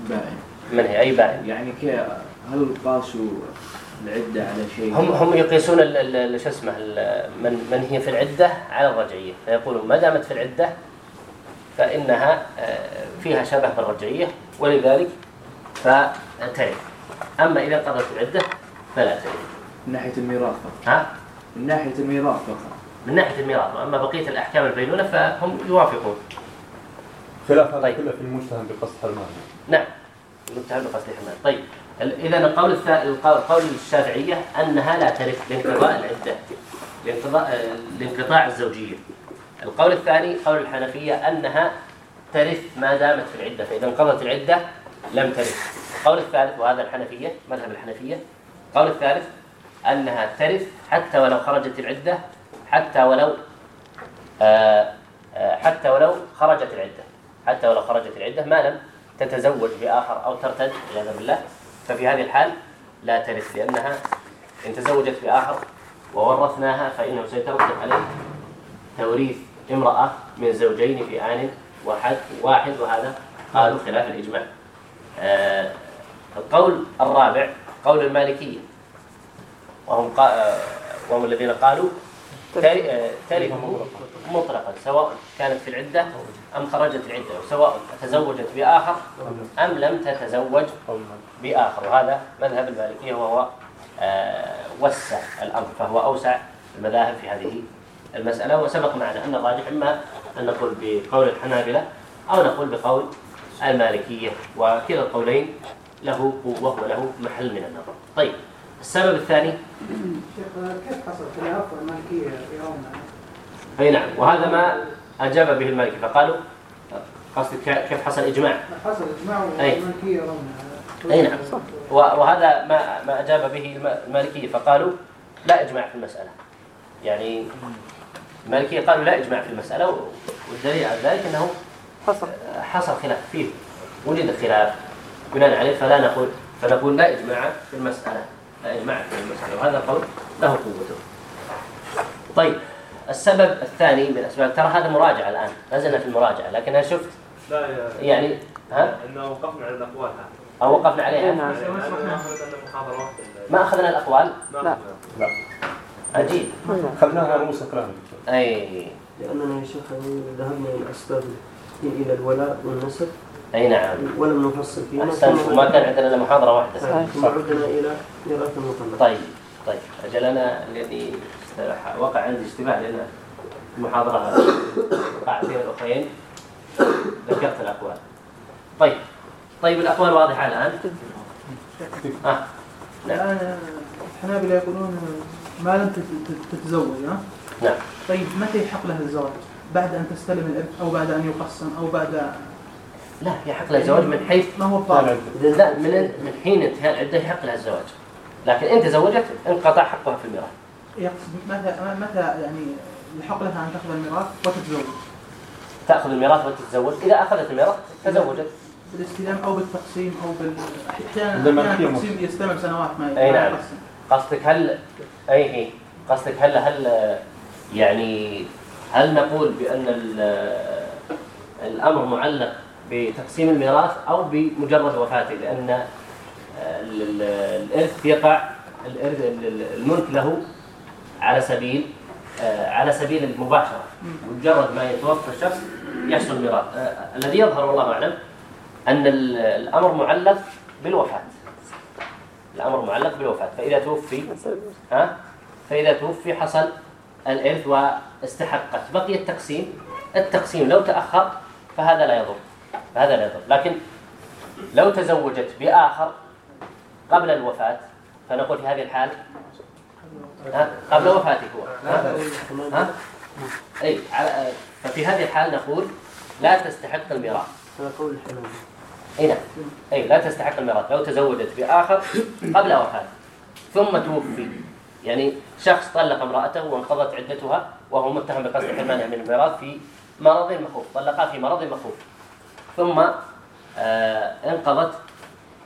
بائن من هي أي بائن يعني كيف هل قاسوا العدة على شيء؟ هم هم يقيسون شو اسمه من من هي في العدة على الرجعية. فيقولون ما دامت في العدة فإنها آه، فيها شبه بالرجعية ولذلك فترث أما إذا قضت العدة فلا ترث من ناحية الميراث فقط. ها؟ من ناحية الميراث فقط. من ناحية الميراث وأما بقية الأحكام البينونة فهم يوافقون. خلاف هذا طيب. كله في المتهم بقصد حرمان. نعم. المتهم بقصد حرمان. طيب. إذا القول القول الشافعية أنها لا ترث لانقضاء العدة. لانقضاء لانقطاع الزوجية. القول الثاني قول الحنفية أنها ترث ما دامت في العدة. فإذا انقضت العدة لم ترث. القول الثالث وهذا الحنفية مذهب الحنفية. القول الثالث أنها ترث حتى ولو خرجت العدة حتى ولو آآ آآ حتى ولو خرجت العدة. حتى ولو خرجت العدة ما لم تتزوج بآخر أو ترتد عياذا بالله. ففي هذه الحال لا ترث لأنها إن تزوجت بآخر وورثناها فإنه سيترتب عليه توريث امرأة من زوجين في آن واحد واحد وهذا قالوا خلاف الإجماع. آه، القول الرابع قول المالكية. وهم قا... آه، وهم الذين قالوا ترك آه، مطلقا سواء كانت في العدة أم خرجت العدة سواء تزوجت بآخر أم لم تتزوج بآخر؟ وهذا مذهب المالكية وهو آه، وسع الأمر فهو أوسع المذاهب في هذه المسألة. وسبق معنا أن الراجح إما أن نقول بقول الحنابلة أو نقول بقول المالكية وكلا القولين له وهو له محل من النظر. طيب السبب الثاني؟ كيف حصل خلاف والمالكية في يومنا؟ أي نعم وهذا ما أجاب به المالكي فقالوا قصدك كيف حصل إجماع حصل إجماع والمالكية أي نعم. وهذا ما ما أجاب به المالكية فقالوا لا إجماع في المسألة. يعني المالكية قالوا لا إجماع في المسألة والدليل على ذلك أنه حصل. حصل خلاف فيه وجد خلاف بناء عليه فلا نقول فنقول لا إجماع في المسألة لا إجماع في المسألة وهذا القول له قوته. طيب. السبب الثاني من اسباب ترى هذا مراجعة الآن. نزلنا في المراجعة لكن أنا شفت لا يعني ها؟ انه وقفنا على الأقوال. هذه أو وقفنا عليها. إيه، نعم. ما أخذنا الأقوال؟ لا. لا. عجيب أخذناها رؤوس اقلام أي. لأننا يا شيخ يعني ذهبنا إلى الاسباب إلى الولاء والنسب. أي نعم. ولم نفصل فيها أحسن وما كان عندنا إلا محاضرة واحدة. ثم عدنا إلى ميراث المطلق طيب طيب. أجل أنا الذي وقع عندي اجتماع لأن المحاضرة وقع فيها الأخرين ذكرت الأقوال طيب طيب الأقوال واضحة الآن؟ آه. نعم. الآن الحنابلة يقولون ما لم تتزوج ها؟ نعم طيب متى يحق لها الزواج؟ بعد أن تستلم الاب أو بعد أن يقسم أو بعد لا يحق لها الزواج من حيث ما هو الطالب من من حين انتهاء العدة يحق لها الزواج لكن إن تزوجت انقطع حقها في الميراث إيه، متى متى يعني يحق لها أن تأخذ الميراث وتتزوج؟ تأخذ الميراث وتتزوج. إذا أخذت الميراث تزوجت. بالاستلام أو بالتقسيم أو بال أحيانا التقسيم يستمر سنوات ما أي نعم. قصدك هل أي اي قصدك هل هل يعني هل نقول بأن الأمر معلق بتقسيم الميراث أو بمجرد وفاته لأن الإرث يقع الارث الملك له على سبيل آه، على سبيل المباشرة. مجرد ما يتوفى الشخص يحصل ميراث. آه، آه، الذي يظهر والله أعلم أن الأمر معلق بالوفاة. الأمر معلق بالوفاة. فإذا توفي ها؟ فإذا توفي حصل الإرث واستحقت. بقي التقسيم. التقسيم لو تأخر فهذا لا يضر. هذا لا يضر. لكن لو تزوجت بآخر قبل الوفاة فنقول في هذه الحال قبل وفاته هو إي ففي هذه الحال نقول لا تستحق الميراث. إي نعم. إي لا تستحق الميراث. لو تزوجت باخر قبل وفاته ثم توفي. يعني شخص طلق امرأته وانقضت عدتها وهو متهم بقصد حرمانها من الميراث في مرض مخوف. طلقها في مرض مخوف. ثم آه، انقضت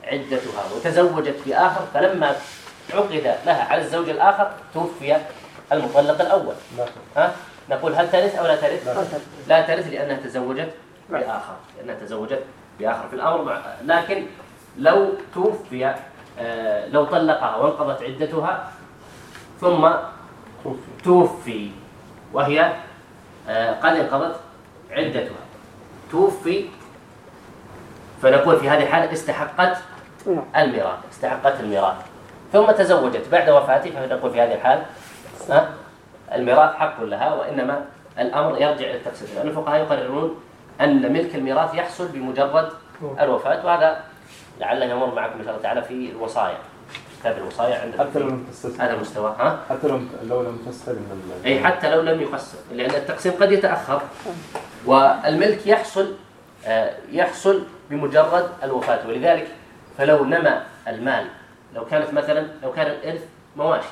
عدتها وتزوجت باخر فلما عقد لها على الزوج الآخر توفي المطلق الأول. ها؟ نقول هل ترث أو لا ترث؟ لا. ترث لأنها تزوجت بآخر. لأنها تزوجت بآخر في الأمر مع... لكن لو توفي آه، لو طلقها وانقضت عدتها ثم توفي وهي آه، قد انقضت عدتها. توفي فنقول في هذه الحالة استحقت نعم. الميراث استحقت الميراث. ثم تزوجت. بعد وفاته فنقول في هذه الحال الميراث حق لها وإنما الأمر يرجع إلى التقسيم الفقهاء يقررون أن ملك الميراث يحصل بمجرد الوفاة وهذا لعله يمر معكم إن شاء الله تعالى في الوصايا. كتاب الوصايا عند حتى لو لم هذا المستوى ها؟ حتى لو لم تستسلم أي حتى لو لم يفسر لأن التقسيم قد يتأخر. والملك يحصل آه، يحصل بمجرد الوفاة. ولذلك فلو نمى المال لو كانت مثلا لو كان الإرث مواشي.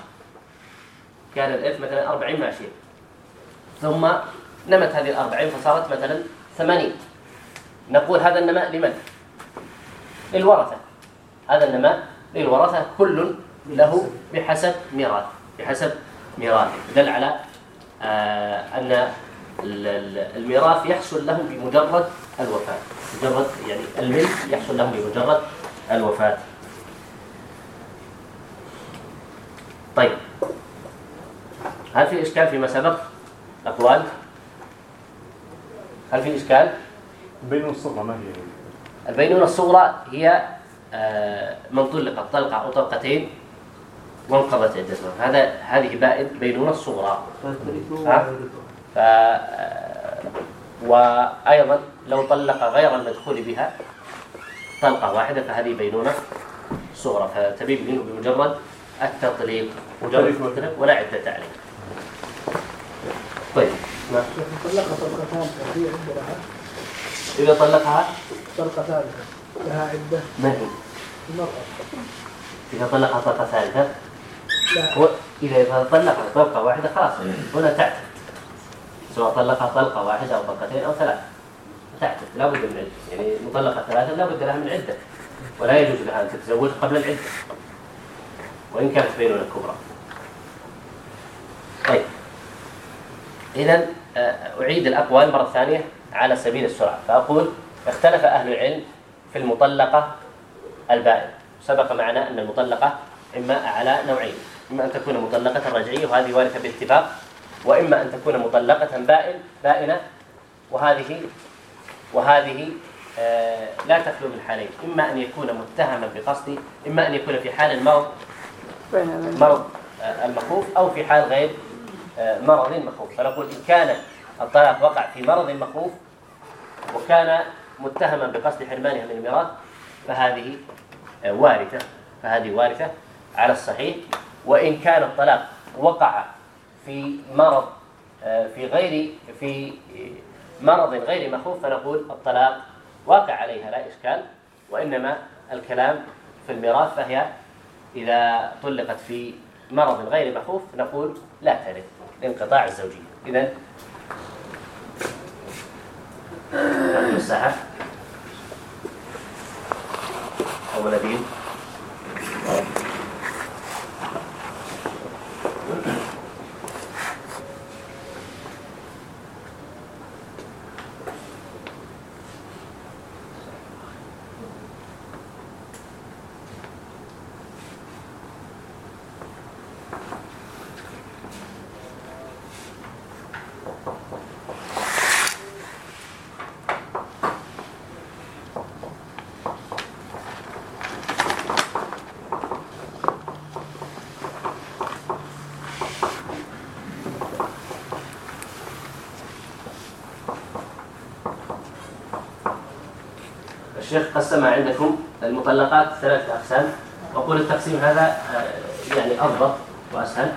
كان الإرث مثلا 40 ماشية. ثم نمت هذه ال 40 فصارت مثلا 80 نقول هذا النماء لمن؟ للورثة. هذا النماء للورثة كل له بحسب ميراث. بحسب ميراثه دل على آه أن الميراث يحصل لهم بمجرد الوفاة. مجرد يعني الملك يحصل لهم بمجرد الوفاة. طيب. هل في إشكال فيما سبق؟ أقوال؟ هل في إشكال؟ البينونة الصغرى ما هي؟ البينونة الصغرى هي آه، من طلق طلقة أو طلقتين وانقضت عدتها. هذا هذه بائد بينونة الصغرى. ف... آه، وأيضا لو طلق غير المدخول بها طلقة واحدة فهذه بينونة صغرى فتبين منه بمجرد التطليق وجواب المطلق ولا عدة عليه طيب ما طلقها طلقة في عدة إذا طلقها؟ طلقة ثالثة لها عدة ما هي؟ المرأة إذا طلقها طلقة ثالثة لا. إذا طلقها طلقة واحدة خلاص هنا تعتد. سواء طلقها طلقة واحدة أو طلقتين أو ثلاثة. تعتد لا بد من عدة يعني مطلقة ثلاثة لا بد لها من عدة. ولا يجوز لها أن تتزوج قبل العدة. وإن كانت بينونة كبرى طيب. إذا آه، أعيد الأقوال مرة ثانية على سبيل السرعة. فأقول اختلف أهل العلم في المطلقة البائن. سبق معنا أن المطلقة إما على نوعين. إما أن تكون مطلقة رجعية وهذه وارثة باتفاق وإما أن تكون مطلقة بائن بائنة وهذه وهذه آه، لا تخلو من حالين. إما أن يكون متهما بقصد إما أن يكون في حال الموت مرض آه، المخوف أو في حال غير آه، مرض مخوف. فنقول إن كان الطلاق وقع في مرض مخوف وكان متهما بقصد حرمانها من الميراث فهذه آه، وارثة فهذه وارثة على الصحيح. وإن كان الطلاق وقع في مرض في غير في مرض غير مخوف فنقول الطلاق واقع عليها لا إشكال وإنما الكلام في الميراث فهي إذا طلقت في مرض غير محفوف نقول لا ترث لانقطاع الزوجية. إذا نقول الساعة أو نبيل. الشيخ قسم عندكم المطلقات ثلاثة أقسام. وأقول التقسيم هذا آه، يعني أضبط وأسهل.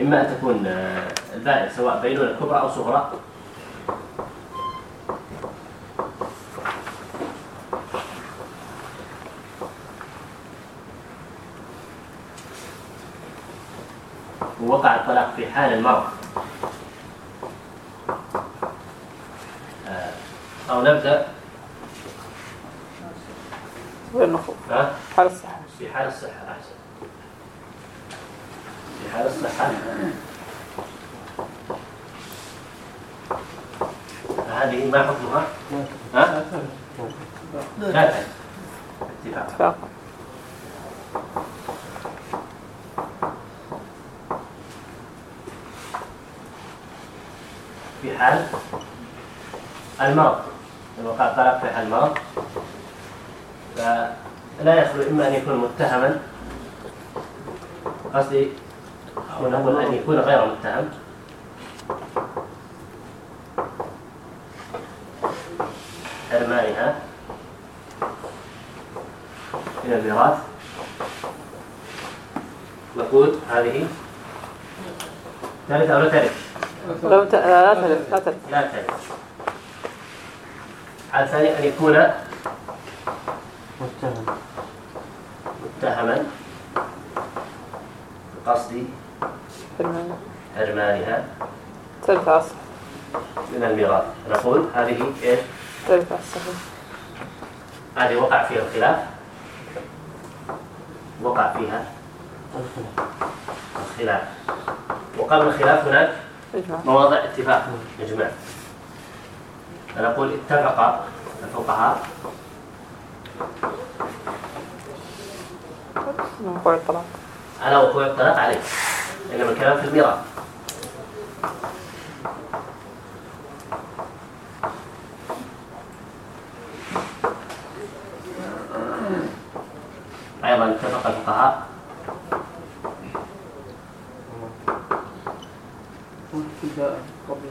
إما أن تكون آه، البائع سواء بينونة كبرى أو صغرى. ووقع الطلاق في حال المرض. آه، أو نبدأ احسن احسن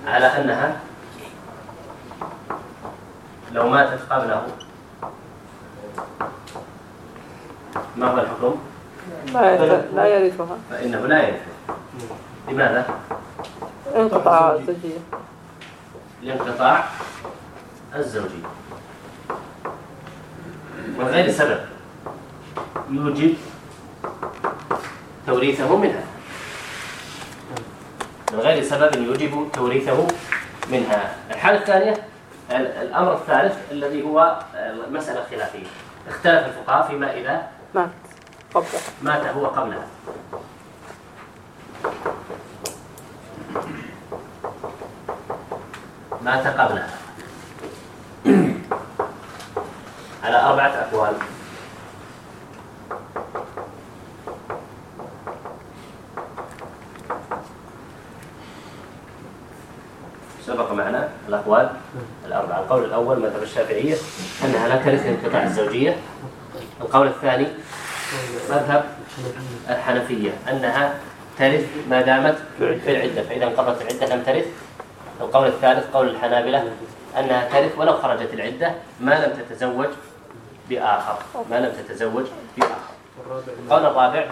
على أنها لو ماتت قبله. ما هو الحكم؟ لا يرثها. فإنه لا يرثها لماذا؟ انقطاع الزوجية. لانقطاع الزوجية وغير سبب. يوجب توريثه منها. غير سبب يوجب توريثه منها. الحالة الثانية الأمر الثالث الذي هو آه، مسألة خلافية. اختلف الفقهاء فيما إذا مات. مات هو قبلها. مات قبلها. على أربعة أقوال. الأقوال الأربعة. القول الأول مذهب الشافعية أنها لا ترث انقطاع الزوجية. القول الثاني مذهب الحنفية أنها ترث ما دامت في العدة. فإذا انقضت العدة لم ترث. القول الثالث قول الحنابلة أنها ترث ولو خرجت العدة ما لم تتزوج بآخر. ما لم تتزوج بآخر. القول الرابع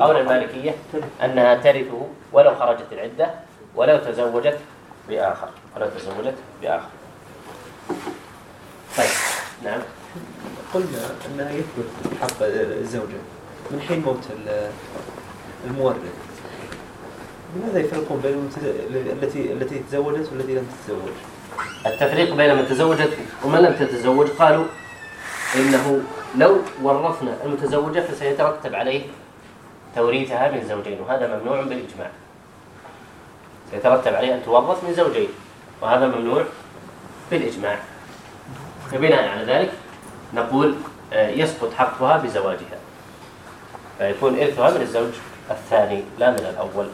قول المالكية أنها ترثه ولو خرجت العدة ولو تزوجت بآخر. ولا تزوجت بآخر. طيب نعم. قلنا أنها يثبت حق الزوجة. من حين موت المورد؟ لماذا يفرقون بين التي التي تزوجت والتي لم تتزوج؟ التفريق بين من تزوجت ومن لم تتزوج. قالوا إنه لو ورثنا المتزوجة فسيترتب عليه توريثها من زوجين وهذا ممنوع بالإجماع. سيترتب عليه أن توظف من زوجين. وهذا ممنوع بالإجماع. فبناء على ذلك نقول آه، يسقط حقها بزواجها. فيكون إرثها من الزوج الثاني لا من الأول.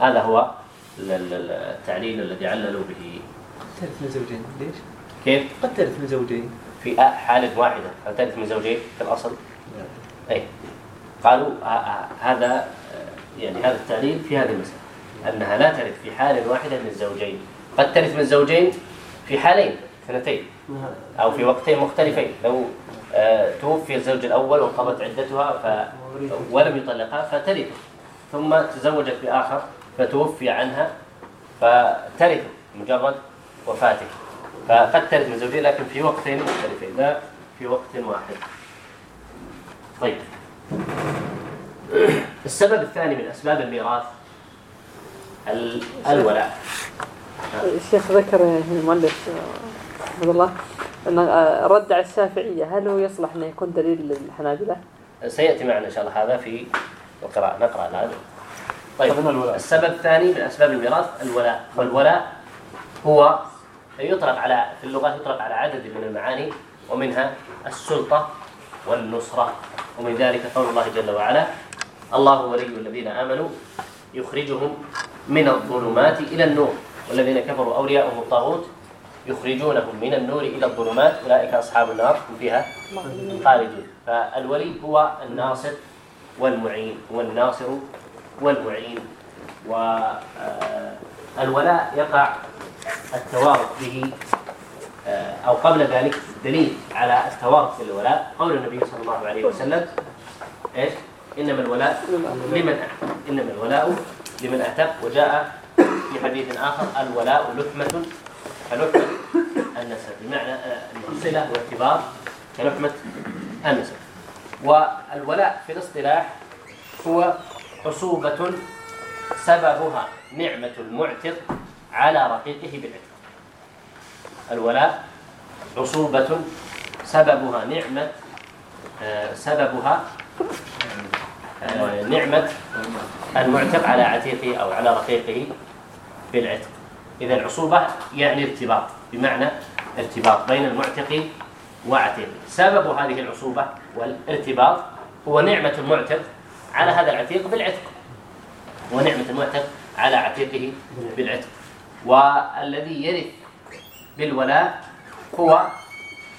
هذا هو التعليل الذي عللوا به. ترث من زوجين. ليش؟ كيف؟ قد ترث من زوجين. في حالة واحدة. هل ترث من زوجين في الأصل؟ أي قالوا آه، آه، هذا يعني هذا التعليل في هذه المسألة. أنها لا ترث في حال واحدة من الزوجين. قد ترث من الزوجين في حالين اثنتين أو في وقتين مختلفين. لو آه، توفي الزوج الأول وانقضت عدتها ف... ولم يطلقها فترد ثم تزوجت بآخر فتوفي عنها فترد مجرد وفاتك فقد ترث من زوجين لكن في وقتين مختلفين لا في وقت واحد. طيب. السبب الثاني من أسباب الميراث الولاء. الشيخ ذكر المؤلف رحمه الله أن رد على الشافعية هل هو يصلح أن يكون دليل للحنابلة؟ سيأتي معنا إن شاء الله هذا في القراءة. نقرأ الآن. طيب السبب الثاني من أسباب الميراث الولاء. والولاء هو يطلق على في اللغة يطلق على عدد من المعاني ومنها السلطة والنصرة. ومن ذلك قول الله جل وعلا الله ولي الذين آمنوا يخرجهم من الظلمات إلى النور. والذين كفروا أولياءهم الطاغوت يخرجونهم من النور إلى الظلمات. أولئك أصحاب النار هم فيها خالدون. فالولي هو الناصر والمعين هو الناصر والمعين. والولاء آه، يقع التوارث به آه، أو قبل ذلك دليل على التوارث للولاء قول النبي صلى الله عليه وسلم إيش؟ إنما الولاء لمن أعتق إنما الولاء لمن أعتق وجاء في حديث آخر الولاء لحمة فلحمة النسب بمعنى آه، الصلة والاعتبار كلحمة النسب. والولاء في الاصطلاح هو عصوبة سببها نعمة المعتق على رقيقه بالعتق. الولاء عصوبة سببها نعمة آه، سببها نعمة المعتق على عتيقه أو على رقيقه بالعتق. إذا العصوبة يعني ارتباط بمعنى ارتباط بين المعتق وعتيقه. سبب هذه العصوبة والارتباط هو نعمة المعتق على هذا العتيق بالعتق. ونعمة المعتق على عتيقه بالعتق. والذي يرث بالولاء هو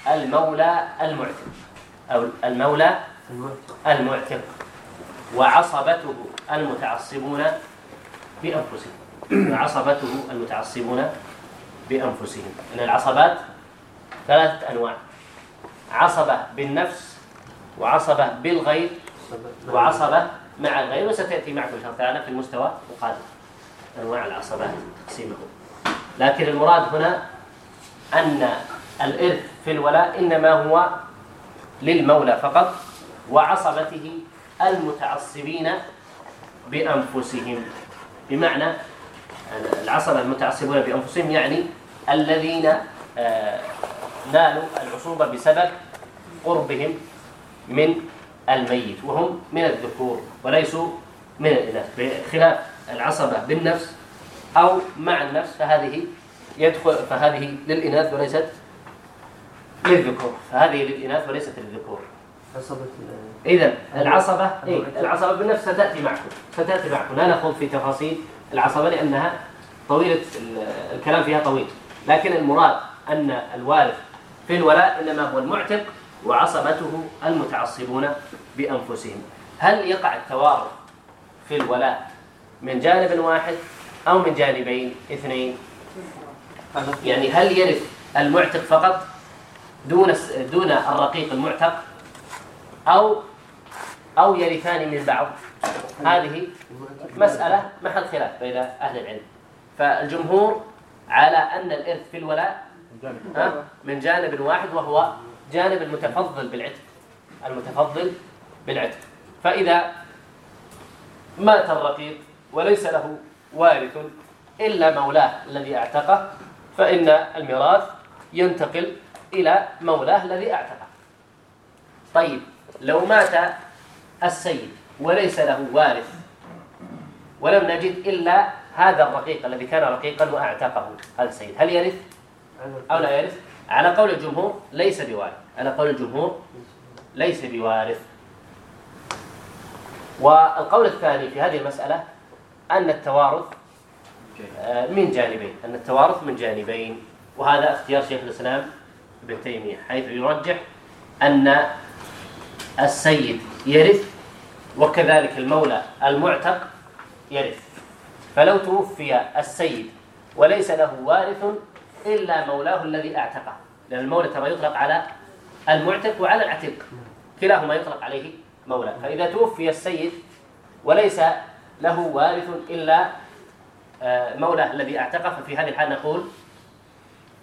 المولى المعتق. أو المولى المعتق. وعصبته المتعصبون بأنفسهم. وعصبته المتعصبون بأنفسهم. إن العصبات ثلاثة أنواع. عصبة بالنفس وعصبة بالغير وعصبة مع الغير. وستأتي معكم إن شاء الله تعالى في المستوى القادم. أنواع العصبات تقسيمه لكن المراد هنا أن الإرث في الولاء إنما هو للمولى فقط وعصبته المتعصبين بأنفسهم. بمعنى العصبة المتعصبون بأنفسهم يعني الذين آه، نالوا العصوبة بسبب قربهم من الميت وهم من الذكور وليسوا من الإناث. بخلاف العصبة بالنفس أو مع النفس فهذه يدخل فهذه للإناث وليست للذكور. فهذه للإناث وليست للذكور. عصبة إذا العصبة إيه؟ العصبة بالنفس ستأتي معكم ستأتي معكم. لا نخوض في تفاصيل العصبة لأنها طويلة الكلام فيها طويل. لكن المراد أن الوارث في الولاء إنما هو المعتق وعصبته المتعصبون بأنفسهم. هل يقع التوارث في الولاء من جانب واحد أو من جانبين اثنين؟ يعني هل يرث المعتق فقط دون دون الرقيق المعتق أو أو يرثان من بعض. هذه مسألة محل خلاف بين أهل العلم. فالجمهور على أن الإرث في الولاء من جانب واحد وهو جانب المتفضل بالعتق المتفضل بالعتق. فإذا مات الرقيق وليس له وارث إلا مولاه الذي أعتقه فإن الميراث ينتقل إلى مولاه الذي أعتقه. طيب لو مات السيد وليس له وارث. ولم نجد إلا هذا الرقيق الذي كان رقيقا وأعتقه. هذا السيد. هل يرث؟ أو لا يرث؟ على قول الجمهور ليس بوارث. على قول الجمهور ليس بوارث. والقول الثاني في هذه المسألة أن التوارث آه، من جانبين. أن التوارث من جانبين. وهذا اختيار شيخ الإسلام ابن تيمية حيث يرجح أن السيد يرث وكذلك المولى المعتق يرث. فلو توفي السيد وليس له وارث إلا مولاه الذي أعتقه. لأن المولى ترى يطلق على المعتق وعلى العتق كلاهما يطلق عليه مولى. فإذا توفي السيد وليس له وارث إلا آه، مولاه الذي اعتقه. ففي هذه الحال نقول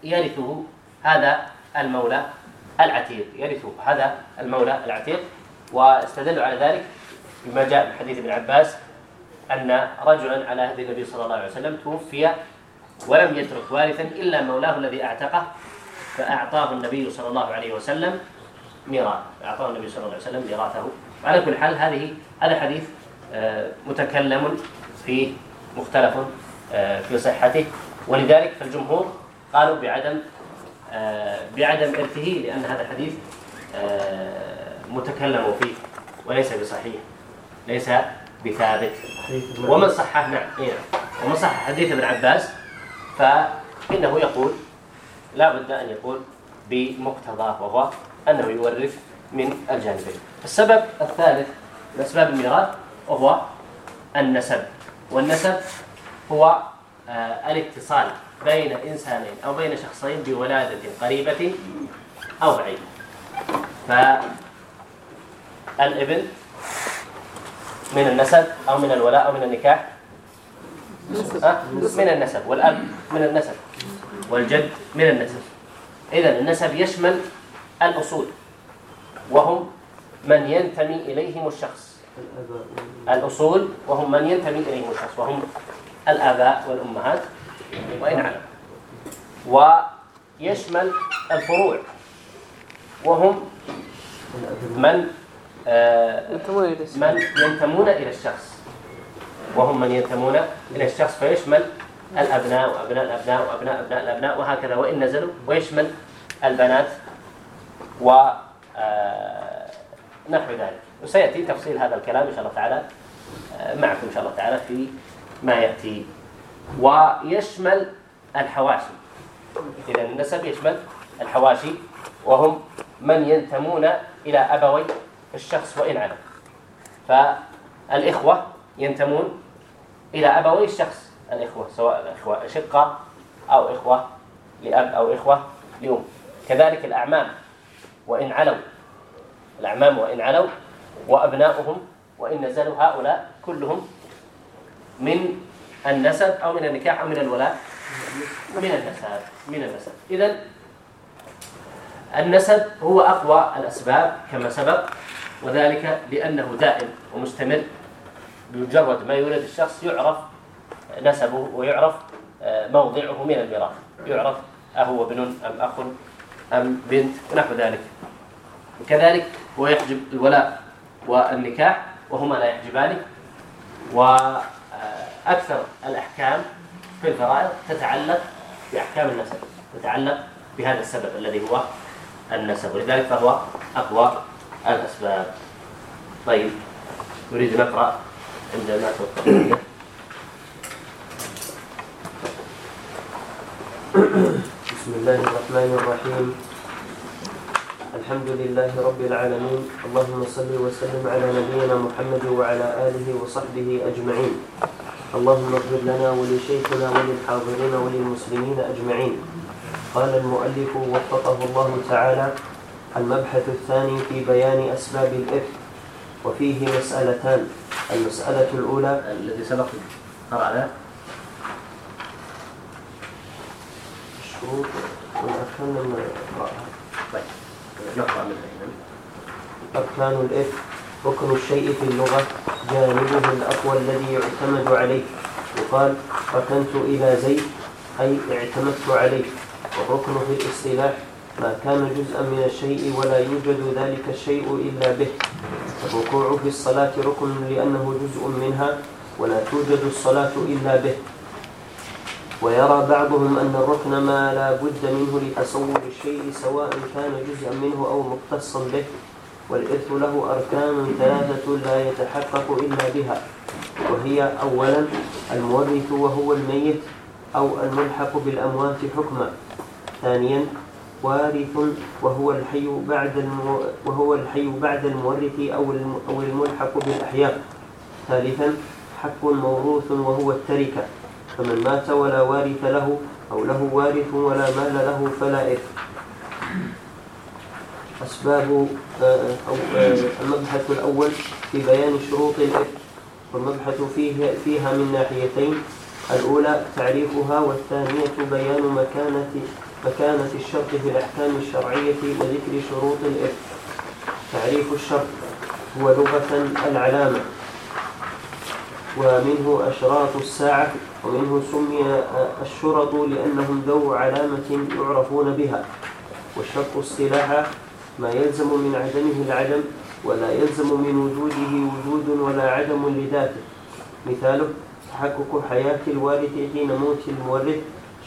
يرثه هذا المولى العتيق. يرثه هذا المولى العتيق. واستدلوا على ذلك بما جاء من حديث ابن عباس أن رجلا على هدي النبي صلى الله عليه وسلم توفي ولم يترك وارثا إلا مولاه الذي أعتقه فأعطاه النبي صلى الله عليه وسلم ميراث. أعطاه النبي صلى الله عليه وسلم ميراثه. على كل حال هذه هذا حديث آه، متكلم فيه مختلف آه، في صحته. ولذلك فالجمهور قالوا بعدم آه، بعدم إرثه لأن هذا الحديث متكلم فيه وليس بصحيح ليس بثابت. ومن صحح نعم ومن صحح حديث ابن عباس فإنه يقول لا بد أن يقول بمقتضاه وهو أنه يورث من الجانبين. السبب الثالث من أسباب الميراث وهو النسب. والنسب هو آه، الاتصال بين إنسانين أو بين شخصين بولادة قريبة أو بعيدة ف الابن من النسب أو من الولاء أو من النكاح. من النسب. والأب من النسب. والجد من النسب. إذا النسب يشمل الأصول. وهم من ينتمي إليهم الشخص. الأصول وهم من ينتمي إليهم الشخص. وهم الآباء والأمهات. وإن علم. ويشمل الفروع. وهم من آه، من ينتمون إلى الشخص. وهم من ينتمون إلى الشخص فيشمل الأبناء وأبناء الأبناء وأبناء أبناء الأبناء وهكذا. وإن نزلوا ويشمل البنات. ونحو آه، ذلك. وسيأتي تفصيل هذا الكلام إن شاء الله تعالى آه، معكم إن شاء الله تعالى في ما يأتي. ويشمل الحواشي. إذا النسب يشمل الحواشي. وهم من ينتمون إلى أبوي الشخص وإن علم فالإخوة ينتمون إلى أبوي الشخص الإخوة سواء إخوة شقة أو إخوة لأب أو إخوة لأم. كذلك الأعمام وإن علوا. الأعمام وإن علوا وأبناؤهم وإن نزلوا هؤلاء كلهم من النسب أو من النكاح أو من الولاء. من النسب من النسب. إذا النسب هو أقوى الأسباب كما سبق. وذلك لأنه دائم ومستمر. بمجرد ما يولد الشخص يعرف نسبه ويعرف آه، موضعه من الميراث. يعرف أهو ابن أم أخ أم بنت ونحو ذلك. وكذلك هو يحجب الولاء والنكاح وهما لا يحجبان. وأكثر آه، الأحكام في الفرائض تتعلق بأحكام النسب تتعلق بهذا السبب الذي هو النسب. ولذلك فهو أقوى الأسباب طيب نريد نقرأ عند ما بسم الله الرحمن الرحيم. الحمد لله رب العالمين. اللهم صل وسلم على نبينا محمد وعلى آله وصحبه أجمعين. اللهم اغفر لنا ولشيخنا وللحاضرين وللمسلمين أجمعين. قال المؤلف وفقه الله تعالى المبحث الثاني في بيان أسباب الإرث وفيه مسألتان المسألة الأولى الذي سبق مر على الشروط والأركان لما طيب نقرأ منها أركان الإرث ركن الشيء في اللغة جانبه الأقوى الذي يعتمد عليه. يقال ركنت إلى زيد أي اعتمدت عليه. والركن في الاصطلاح ما كان جزءا من الشيء ولا يوجد ذلك الشيء إلا به. الركوع في الصلاة ركن لأنه جزء منها ولا توجد الصلاة إلا به. ويرى بعضهم أن الركن ما لا بد منه لتصور الشيء سواء كان جزءا منه أو مختصا به والإرث له أركان ثلاثة لا يتحقق إلا بها وهي أولا المورث وهو الميت أو الملحق بالأموات حكما ثانيا وارث وهو الحي بعد وهو الحي بعد المورث أو أو الملحق بالأحياء. ثالثا حق موروث وهو التركة فمن مات ولا وارث له أو له وارث ولا مال له فلا إرث أسباب آه، أو آه، المبحث الأول في بيان شروط الإرث والمبحث فيه فيها من ناحيتين. الأولى تعريفها والثانية بيان مكانة فكانت الشرط في الأحكام الشرعية وذكر شروط الإرث. تعريف الشرط هو لغة العلامة. ومنه أشراط الساعة ومنه سمي الشرط لأنهم ذو علامة يعرفون بها. والشرط السلاح ما يلزم من عدمه العدم ولا يلزم من وجوده وجود ولا عدم لذاته. مثاله تحقق حياة الوارث حين موت المورث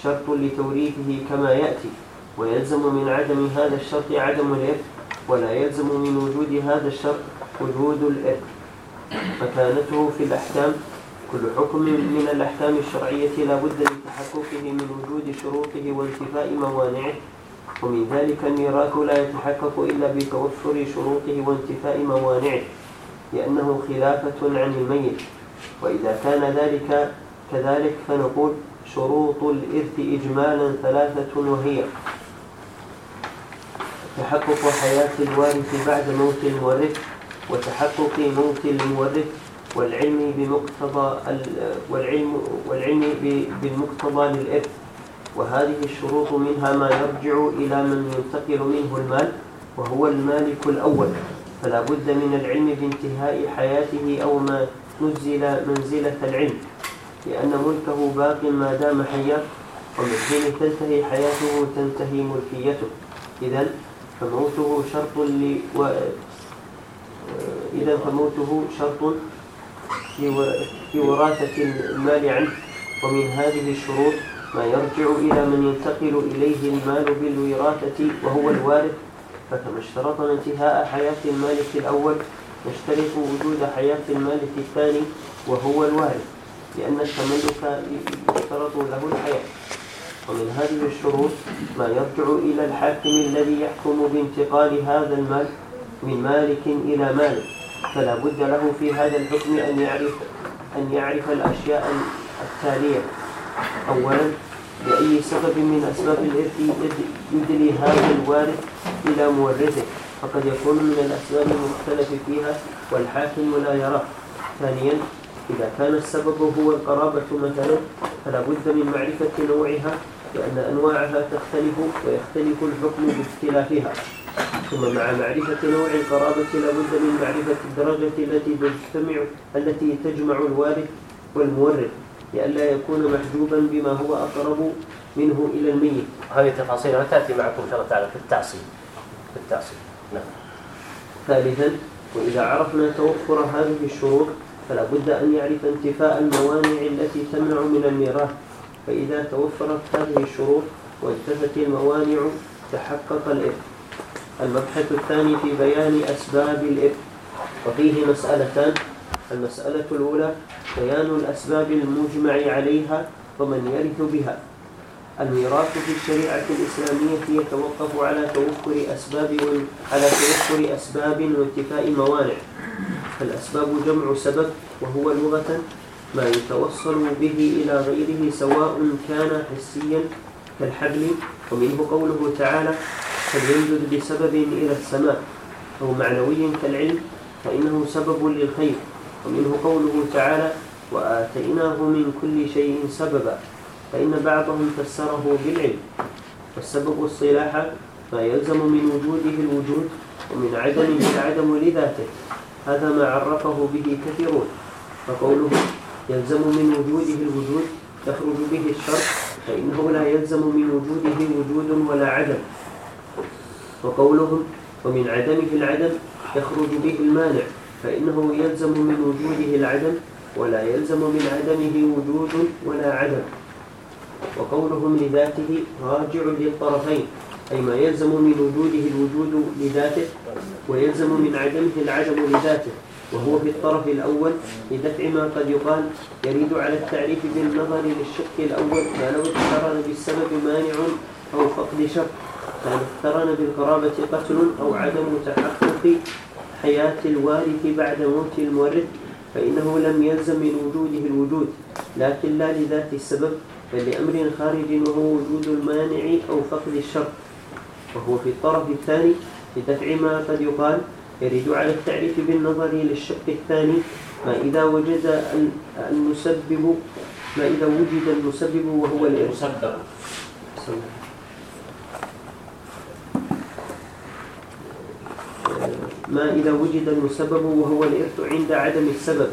شرط لتوريثه كما يأتي ويلزم من عدم هذا الشرط عدم الإرث ولا يلزم من وجود هذا الشرط وجود الإرث. مكانته في الأحكام كل حكم من الأحكام الشرعية لا بد لتحققه من وجود شروطه وانتفاء موانعه ومن ذلك الميراث لا يتحقق إلا بتوفر شروطه وانتفاء موانعه لأنه خلافة عن الميت. وإذا كان ذلك كذلك فنقول شروط الإرث إجمالا ثلاثة وهي تحقق حياة الوارث بعد موت المورث وتحقق موت المورث والعلم بمقتضى والعلم والعلم بالمقتضى للإرث. وهذه الشروط منها ما يرجع إلى من ينتقل منه المال وهو المالك الأول. فلا بد من العلم بانتهاء حياته أو ما نزل منزلة العلم. لأن ملكه باق ما دام حيا وبحين تنتهي حياته تنتهي ملكيته. إذا فموته شرط ل... و... إذا فموته شرط لوراثة المال عنه. ومن هذه الشروط ما يرجع إلى من ينتقل إليه المال بالوراثة وهو الوارث. فكما اشترطنا انتهاء حياة المالك الأول نشترط وجود حياة المالك الثاني وهو الوارث. لأن التملك يشترط له الحياة. ومن هذه الشروط ما يرجع إلى الحاكم الذي يحكم بانتقال هذا المال من مالك إلى مالك. فلا بد له في هذا الحكم أن يعرف أن يعرف الأشياء التالية. أولا بأي سبب من أسباب الإرث يدلي هذا الوارث إلى مورثه. فقد يكون من الأسباب المختلف فيها والحاكم لا يراه. ثانيا إذا كان السبب هو القرابة مثلا فلا بد من معرفة نوعها لأن أنواعها تختلف ويختلف الحكم باختلافها. ثم مع معرفة نوع القرابة لا بد من معرفة الدرجة التي تجتمع التي تجمع الوارث والمورث لئلا يكون محجوبا بما هو أقرب منه إلى الميت. هذه تفاصيلها تأتي معكم إن شاء الله تعالى في التعصيل في التعصيل نعم. ثالثا وإذا عرفنا توفر هذه الشروط فلا بد أن يعرف انتفاء الموانع التي تمنع من الميراث. فإذا توفرت هذه الشروط وانتفت الموانع تحقق الإرث. المبحث الثاني في بيان أسباب الإرث. وفيه مسألتان. المسألة الأولى بيان الأسباب المجمع عليها ومن يرث بها. الميراث في الشريعة الإسلامية يتوقف على توفر أسباب على توفر أسباب وانتفاء موانع فالأسباب جمع سبب وهو لغة ما يتوصل به إلى غيره سواء كان حسيا كالحبل ومنه قوله تعالى فلينجد بسبب إلى السماء. أو معنوي كالعلم فإنه سبب للخير. ومنه قوله تعالى وآتيناه من كل شيء سببا. فإن بعضهم فسره بالعلم. والسبب الصلاح ما يلزم من وجوده الوجود ومن عدمه العدم لذاته. هذا ما عرفه به كثيرون فقوله يلزم من وجوده الوجود يخرج به الشرط فإنه لا يلزم من وجوده وجود ولا عدم. وقولهم ومن عدمه العدم يخرج به المانع فإنه يلزم من وجوده العدم ولا يلزم من عدمه وجود ولا عدم. وقولهم لذاته راجع للطرفين أي ما يلزم من وجوده الوجود لذاته ويلزم من عدمه العدم لذاته. وهو في الطرف الأول لدفع ما قد يقال يريد على التعريف بالنظر للشق الأول. ما لو اقترن بالسبب مانع أو فقد شرط فلو اقترن بالقرابة قتل أو عدم تحقق حياة الوارث بعد موت المورث فإنه لم يلزم من وجوده الوجود. لكن لا لذات السبب بل لأمر خارج وهو وجود المانع أو فقد الشرط وهو في الطرف الثاني لدفع ما قد يقال يرد على التعريف بالنظر للشق الثاني ما إذا وجد المسبب ما إذا وجد المسبب وهو المسبب. ما إذا وجد المسبب وهو الإرث عند عدم السبب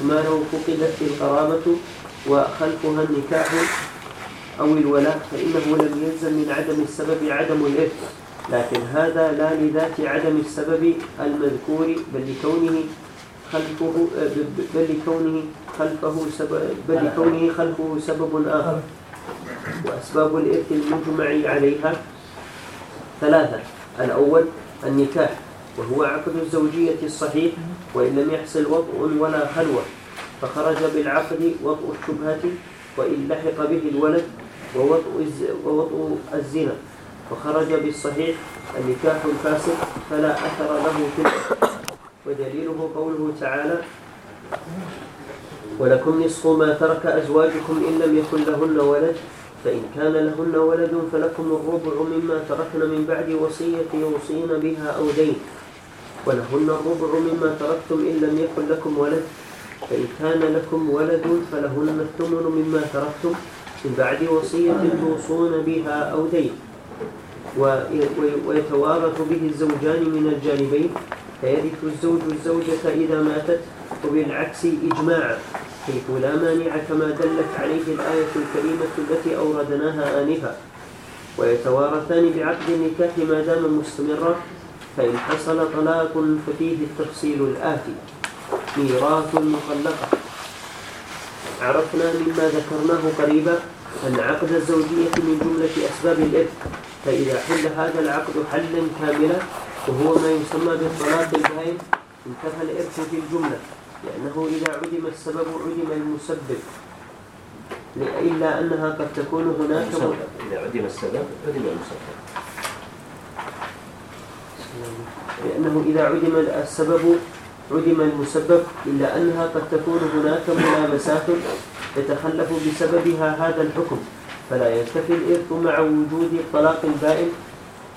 ما لو فقدت القرابة وخلفها النكاح أو الولاء فإنه لم يلزم من عدم السبب عدم الإرث لكن هذا لا لذات عدم السبب المذكور بل لكونه خلفه بل لكونه خلفه سبب بل لكونه خلفه سبب آخر. وأسباب الإرث المجمع عليها ثلاثة. الأول النكاح وهو عقد الزوجية الصحيح وإن لم يحصل وضع ولا خلوة. فخرج بالعقد وضع الشبهة وإن لحق به الولد ووطء ووطء الزنا. فخرج بالصحيح النكاح الفاسد فلا أثر له في ودليله قوله تعالى ولكم نصف ما ترك أزواجكم إن لم يكن لهن ولد فإن كان لهن ولد فلكم الربع مما تركن من بعد وصية يوصين بها أو دين. ولهن الربع مما تركتم إن لم يكن لكم ولد فإن كان لكم ولد فلهن الثمن مما تركتم من بعد وصية توصون بها أو دين. ويتوارث به الزوجان من الجانبين. فيرث الزوج الزوجة إذا ماتت وبالعكس إجماعا حيث لا مانع كما دلت عليه الآية الكريمة التي أوردناها آنفا. ويتوارثان بعقد النكاح ما دام مستمرا فإن حصل طلاق ففيه التفصيل الآتي. ميراث مخلقة عرفنا مما ذكرناه قريبا أن عقد الزوجية من جملة أسباب الإرث فإذا حل هذا العقد حلا كاملا وهو ما يسمى بالطلاق البائن انتهى الإرث في الجملة لأنه إذا عدم السبب عدم المسبب. إلا أنها قد تكون هناك إذا عدم السبب عدم المسبب. لأنه إذا عدم السبب عدم المسبب إلا أنها قد تكون هناك ملامسات يتخلف بسببها هذا الحكم فلا ينتفي الإرث مع وجود الطلاق البائن.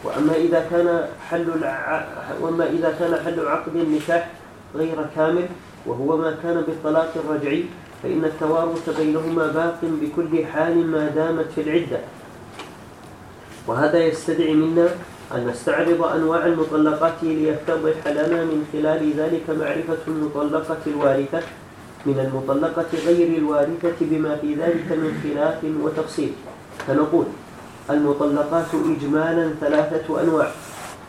وأما إذا كان حل الع... وأما إذا كان حل عقد النكاح غير كامل وهو ما كان بالطلاق الرجعي فإن التوارث بينهما باق بكل حال ما دامت في العدة. وهذا يستدعي منا أن نستعرض أنواع المطلقات ليتضح لنا من خلال ذلك معرفة المطلقة الوارثة من المطلقة غير الوارثة بما في ذلك من خلاف وتفصيل. فنقول المطلقات إجمالا ثلاثة أنواع.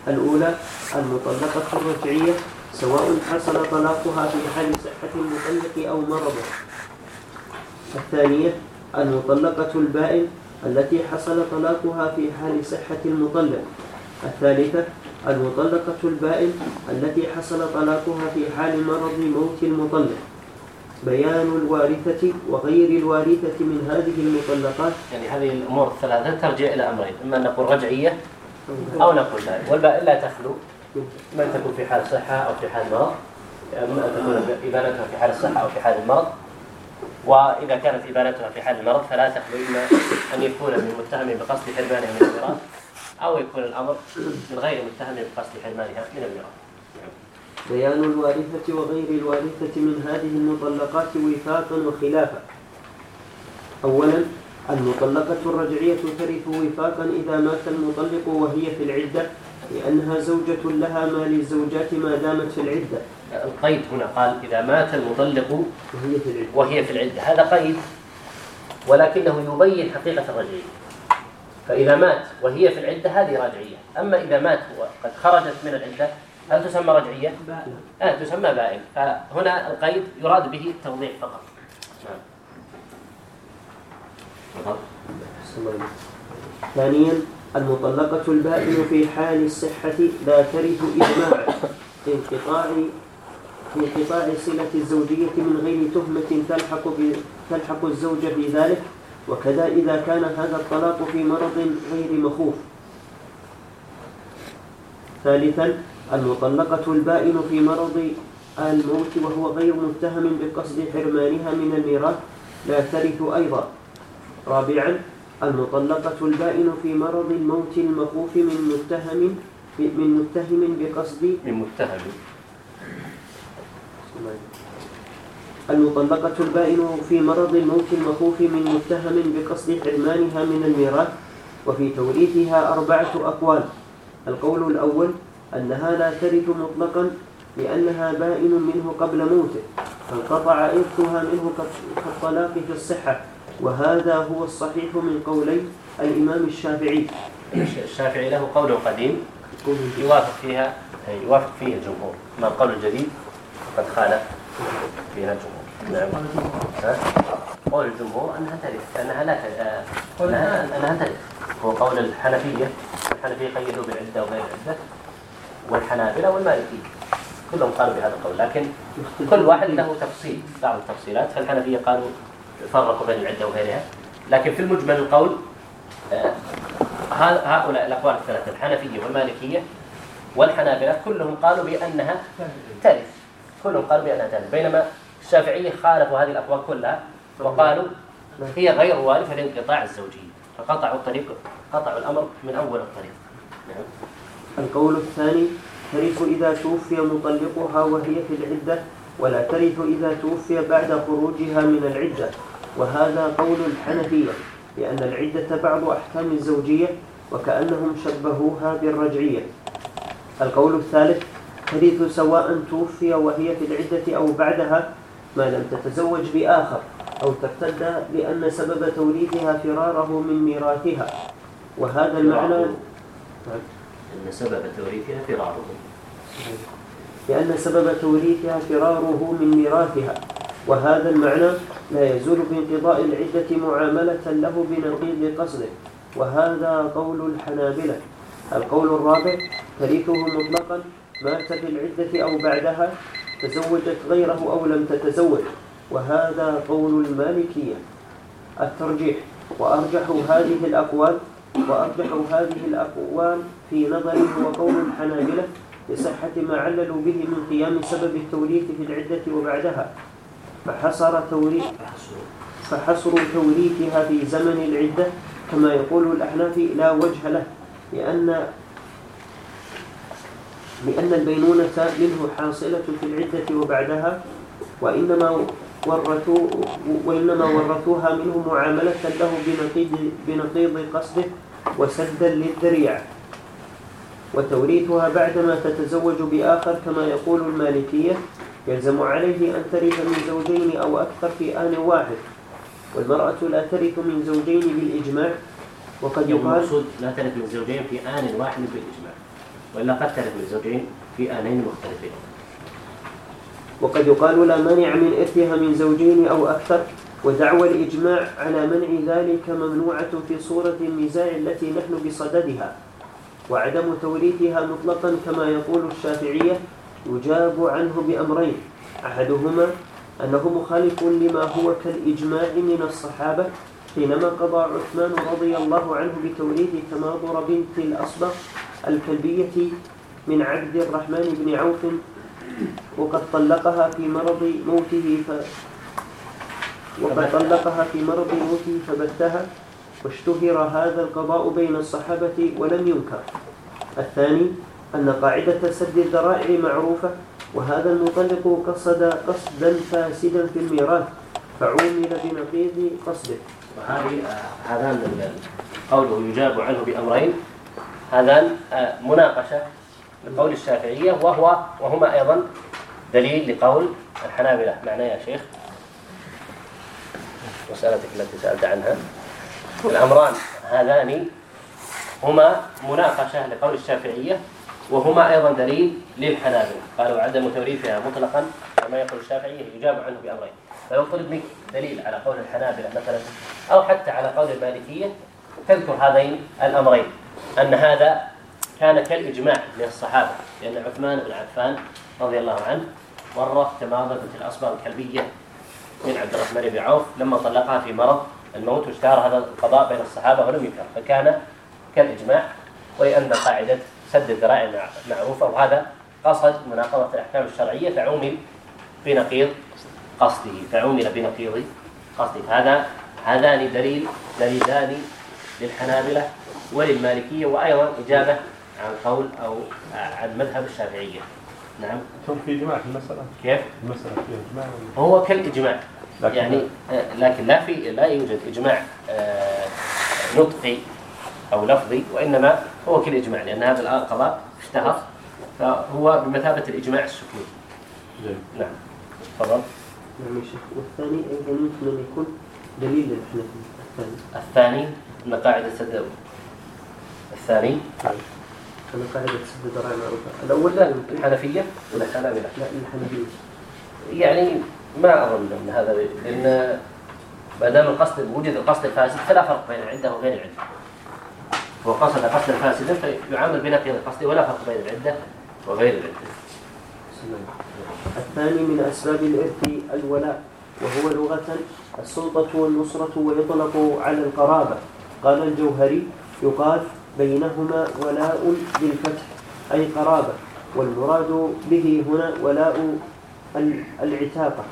الأولى المطلقة الرجعية سواء حصل طلاقها في حال صحة المطلق أو مرضه. الثانية المطلقة البائن التي حصل طلاقها في حال صحة المطلق. الثالثة المطلقة البائل التي حصل طلاقها في حال مرض موت المطلق. بيان الوارثة وغير الوارثة من هذه المطلقات. يعني هذه الأمور الثلاثة ترجع إلى أمرين إما أن نقول رجعية أو نقول ذلك والبائل لا تخلو ما تكون في حال صحة أو في حال مرض إما أن تكون إبانتها في حال الصحة أو في حال المرض وإذا كانت إبانتها في حال المرض فلا تخلو إما أن يكون من المتهم بقصد حرمانها من الوراث أو يكون الأمر من غير متهم بقصد حرمانها من الميراث بيان الوارثة وغير الوارثة من هذه المطلقات وفاقا وخلافا. أولا المطلقة الرجعية ترث وفاقا إذا مات المطلق وهي في العدة لأنها زوجة لها ما للزوجات ما دامت في العدة. القيد هنا قال إذا مات المطلق وهي في العدة, وهي في العدة. هذا قيد ولكنه يبين حقيقة الرجعية. فإذا مات وهي في العدة هذه راجعية أما إذا مات وقد خرجت من العدة هل تسمى رجعية؟ آه تسمى بائن. فهنا القيد يراد به التوضيح فقط. نعم. ثانيا المطلقة البائن في حال الصحة لا ترث إجماعا انقطاع انقطاع صلة الزوجية من غير تهمة تلحق تلحق الزوجة بذلك. وكذا إذا كان هذا الطلاق في مرض غير مخوف. ثالثا المطلقة البائن في مرض الموت وهو غير متهم بقصد حرمانها من الميراث لا ترث أيضا. رابعا المطلقة البائن في مرض الموت المخوف من متهم من متهم بقصد من متهم. المطلقة البائن في مرض الموت المخوف من متهم بقصد حرمانها من الميراث وفي توريثها أربعة أقوال. القول الأول أنها لا ترث مطلقا لأنها بائن منه قبل موته فانقطع إرثها منه كالطلاق في الصحة. وهذا هو الصحيح من قولي الإمام الشافعي. الشافعي له قول قديم يوافق فيها يوافق فيه الجمهور. ما القول الجديد؟ فقد خالف فيها الجمهور. نعم قال الجمهور قول الجمهور انها ترث انها لا ترث انها ترث هو قول الحنفيه الحنفيه قيدوا بالعده وغير العده والحنابله والمالكيه كلهم قالوا بهذا القول لكن كل واحد له تفصيل بعض التفصيلات فالحنفيه قالوا فرقوا بين العده وغيرها لكن في المجمل القول هؤلاء الاقوال الثلاثه الحنفية والمالكية والحنابلة كلهم قالوا بأنها ترث كلهم قالوا بأنها ترث بينما الشافعية خالفوا هذه الأقوال كلها وقالوا نعم. هي غير وارثة لانقطاع الزوجية فقطعوا الطريق قطعوا الأمر من أول الطريق. نعم. القول الثاني ترث إذا توفي مطلقها وهي في العدة ولا ترث إذا توفي بعد خروجها من العدة. وهذا قول الحنفية لأن العدة بعض أحكام الزوجية وكأنهم شبهوها بالرجعية. القول الثالث ترث سواء توفي وهي في العدة أو بعدها ما لم تتزوج بآخر أو ترتد لأن سبب توليدها فراره من ميراثها. وهذا المعنى نعم. أن سبب توريثها فراره. لأن سبب توريثها فراره من ميراثها. وهذا المعنى لا يزول بانقضاء العدة معاملة له بنقيض قصده. وهذا قول الحنابلة. القول الرابع تريثه مطلقا مات في العدة أو بعدها تزوجت غيره أو لم تتزوج. وهذا قول المالكية. الترجيح. وأرجح هذه الأقوال وأرجح هذه الأقوال في نظري هو قول الحنابلة لصحة ما عللوا به من قيام سبب التوريث في العدة وبعدها. فحصر توريث فحصر توريثها في زمن العدة كما يقول الأحناف لا وجه له لأن لأن البينونة منه حاصلة في العدة وبعدها وإنما ورثوا وإنما ورثوها منه معاملة له بنقيض, بنقيض قصده وسدا للذريعة. وتوريثها بعدما تتزوج بآخر كما يقول المالكية يلزم عليه أن ترث من زوجين أو أكثر في آن واحد والمرأة لا ترث من زوجين بالإجماع. وقد يقال المقصود لا ترث من زوجين في آن واحد بالإجماع. وإلا قد الزوجين في آنين مختلفين. وقد يقال لا مانع من إرثها من زوجين أو أكثر ودعوى الإجماع على منع ذلك ممنوعة في صورة النزاع التي نحن بصددها وعدم توريثها مطلقا كما يقول الشافعية يجاب عنه بأمرين أحدهما أنه مخالف لما هو كالإجماع من الصحابة حينما قضى عثمان رضي الله عنه بتوليد تماضر بنت الأصبغ الكلبية من عبد الرحمن بن عوف وقد طلقها في مرض موته ف... وقد طلقها في مرض موته فبثها واشتهر هذا القضاء بين الصحابة ولم ينكر. الثاني أن قاعدة سد الذرائع معروفة وهذا المطلق قصد قصدا فاسدا في الميراث فعومل بنقيض قصده. وهذه آه، هذان من قوله يجاب عنه بأمرين. هذان آه، مناقشة لقول الشافعية وهو وهما أيضا دليل لقول الحنابلة. معناه يا شيخ. مسألتك التي سألت عنها. الأمران هذان هما مناقشة لقول الشافعية وهما أيضا دليل للحنابلة. قالوا عدم توريثها مطلقا كما يقول الشافعية يجاب عنه بأمرين. فلو طلب منك دليل على قول الحنابلة مثلا أو حتى على قول المالكية تذكر هذين الأمرين. أن هذا كان كالإجماع من الصحابة لأن عثمان بن عفان رضي الله عنه مرة تماضت الأصبع الكلبية من عبد الرحمن بن عوف لما طلقها في مرض الموت واشتهر هذا القضاء بين الصحابة ولم يكر فكان كالإجماع ولأن قاعدة سد الذرائع معروفة وهذا قصد مناقضة الأحكام الشرعية فعومل بنقيض قصده. فعمل بنقيض قصده هذا هذان دليل دليلان للحنابلة وللمالكية وأيضا إجابة عن قول أو عن مذهب الشافعية. نعم. ثم في إجماع في المسألة؟ كيف؟ المسألة في إجماع هو كالإجماع. لكن يعني آه، لكن لا في لا يوجد إجماع آه، نطقي أو لفظي وإنما هو كالإجماع لأن هذا القضاء اشتهر فهو بمثابة الإجماع السكني نعم. تفضل. نعم يا شيخ والثاني أيضا أن يكون دليل الثاني الثاني أن قاعدة الدواء الثاني نعم أنا قاعدة سد ذراع معروفة الأول لا الحنفية ولا الحنابلة لا الحنفية يعني ما أظن أن هذا لأن ما دام القصد وجد القصد الفاسد فلا فرق بين العدة وغير العدة. هو قصد قصدا فاسدا فيعامل بنقيض القصد ولا فرق بين العدة وغير العدة. بسم الله. الثاني من أسباب الإرث الولاء وهو لغة السلطة والنصرة ويطلق على القرابة. قال الجوهري يقال بينهما ولاء بالفتح أي قرابة والمراد به هنا ولاء العتاقة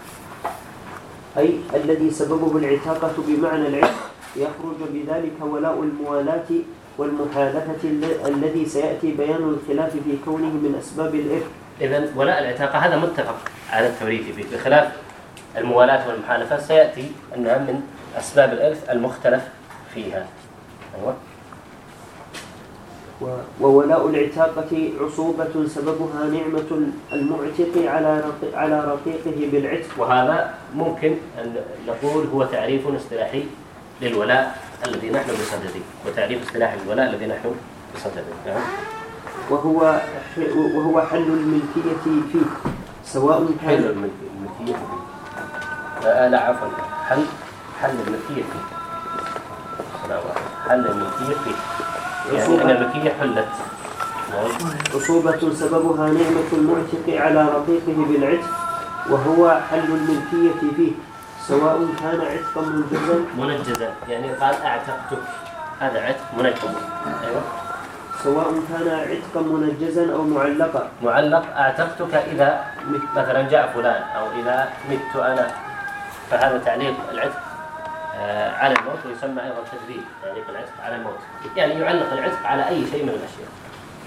أي الذي سببه العتاقة بمعنى العتق يخرج بذلك ولاء الموالاة والمحالفة الذي سيأتي بيان الخلاف في كونه من أسباب الإرث. إذا ولاء العتاقة هذا متفق على التوريث به بخلاف الموالاة والمحالفة سيأتي أنها من أسباب الإرث المختلف فيها. أيوة. وولاء العتاقة عصوبة سببها نعمة المعتق على على رقيقه بالعتق. وهذا ممكن أن نقول هو تعريف اصطلاحي للولاء الذي نحن بصدده. وتعريف اصطلاحي الولاء الذي نحن بصدده. نعم. وهو وهو حل الملكية فيه سواء كان حل الملكية فيه. آه، لا عفوا. حل حل الملكية فيه. حل الملكية فيه. يعني أن الملكية حلت. نعم. عصوبة سببها نعمة المعتق على رقيقه بالعتق وهو حل الملكية فيه سواء كان عتقا منجزا. منجزا. يعني قال أعتقتك. هذا عتق منجز. أيوه. سواء كان عتقا منجزا أو معلقا. معلق أعتقتك إذا مت مثلا جاء فلان أو إذا مت أنا. فهذا تعليق العتق آه، على الموت ويسمى أيضا تثبيت تعليق العتق على الموت. يعني يعلق العتق على أي شيء من الأشياء.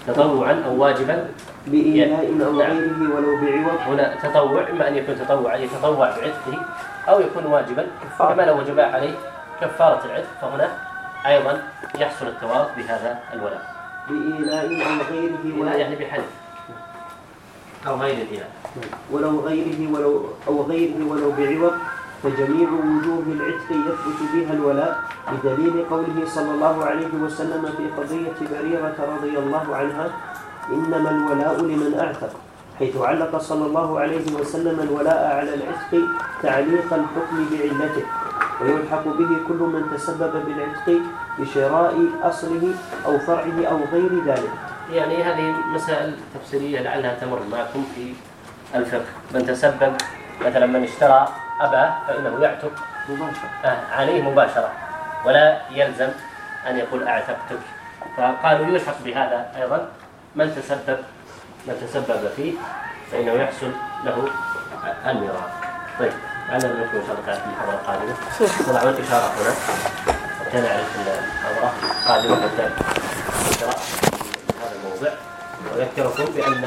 تطوعا أو واجبا. بإيلاء أو نعم. غيره ولو بعوض. هنا تطوع إما أن يكون تطوعا يتطوع بعتقه أو يكون واجبا. كما لو وجب عليه كفارة العتق فهنا أيضا يحصل التوارث بهذا الولاء. بإيلاء أو غيره ولا يعني بحذف أو غيره ولو غيره ولو أو غيره ولو بعوض فجميع وجوه العتق يثبت بها الولاء بدليل قوله صلى الله عليه وسلم في قضية بريرة رضي الله عنها إنما الولاء لمن أعتق. حيث علق صلى الله عليه وسلم الولاء على العتق تعليق الحكم بعلته ويلحق به كل من تسبب بالعتق بشراء أصله أو فرعه أو غير ذلك. يعني هذه مسائل تفسيرية لعلها تمر معكم في الفقه. من تسبب مثلا من اشترى أباه فإنه يعتق مباشرة. آه، عليه مباشرة ولا يلزم أن يقول أعتقتك. فقالوا يلحق بهذا أيضا. من تسبب؟ من تسبب فيه فإنه يحصل له الميراث. طيب على نكمل إن شاء الله في الحلقة القادمة طلع إشارة هنا. نعرف الحضرة قادمة الدرس هذا الموضع وذكركم بأن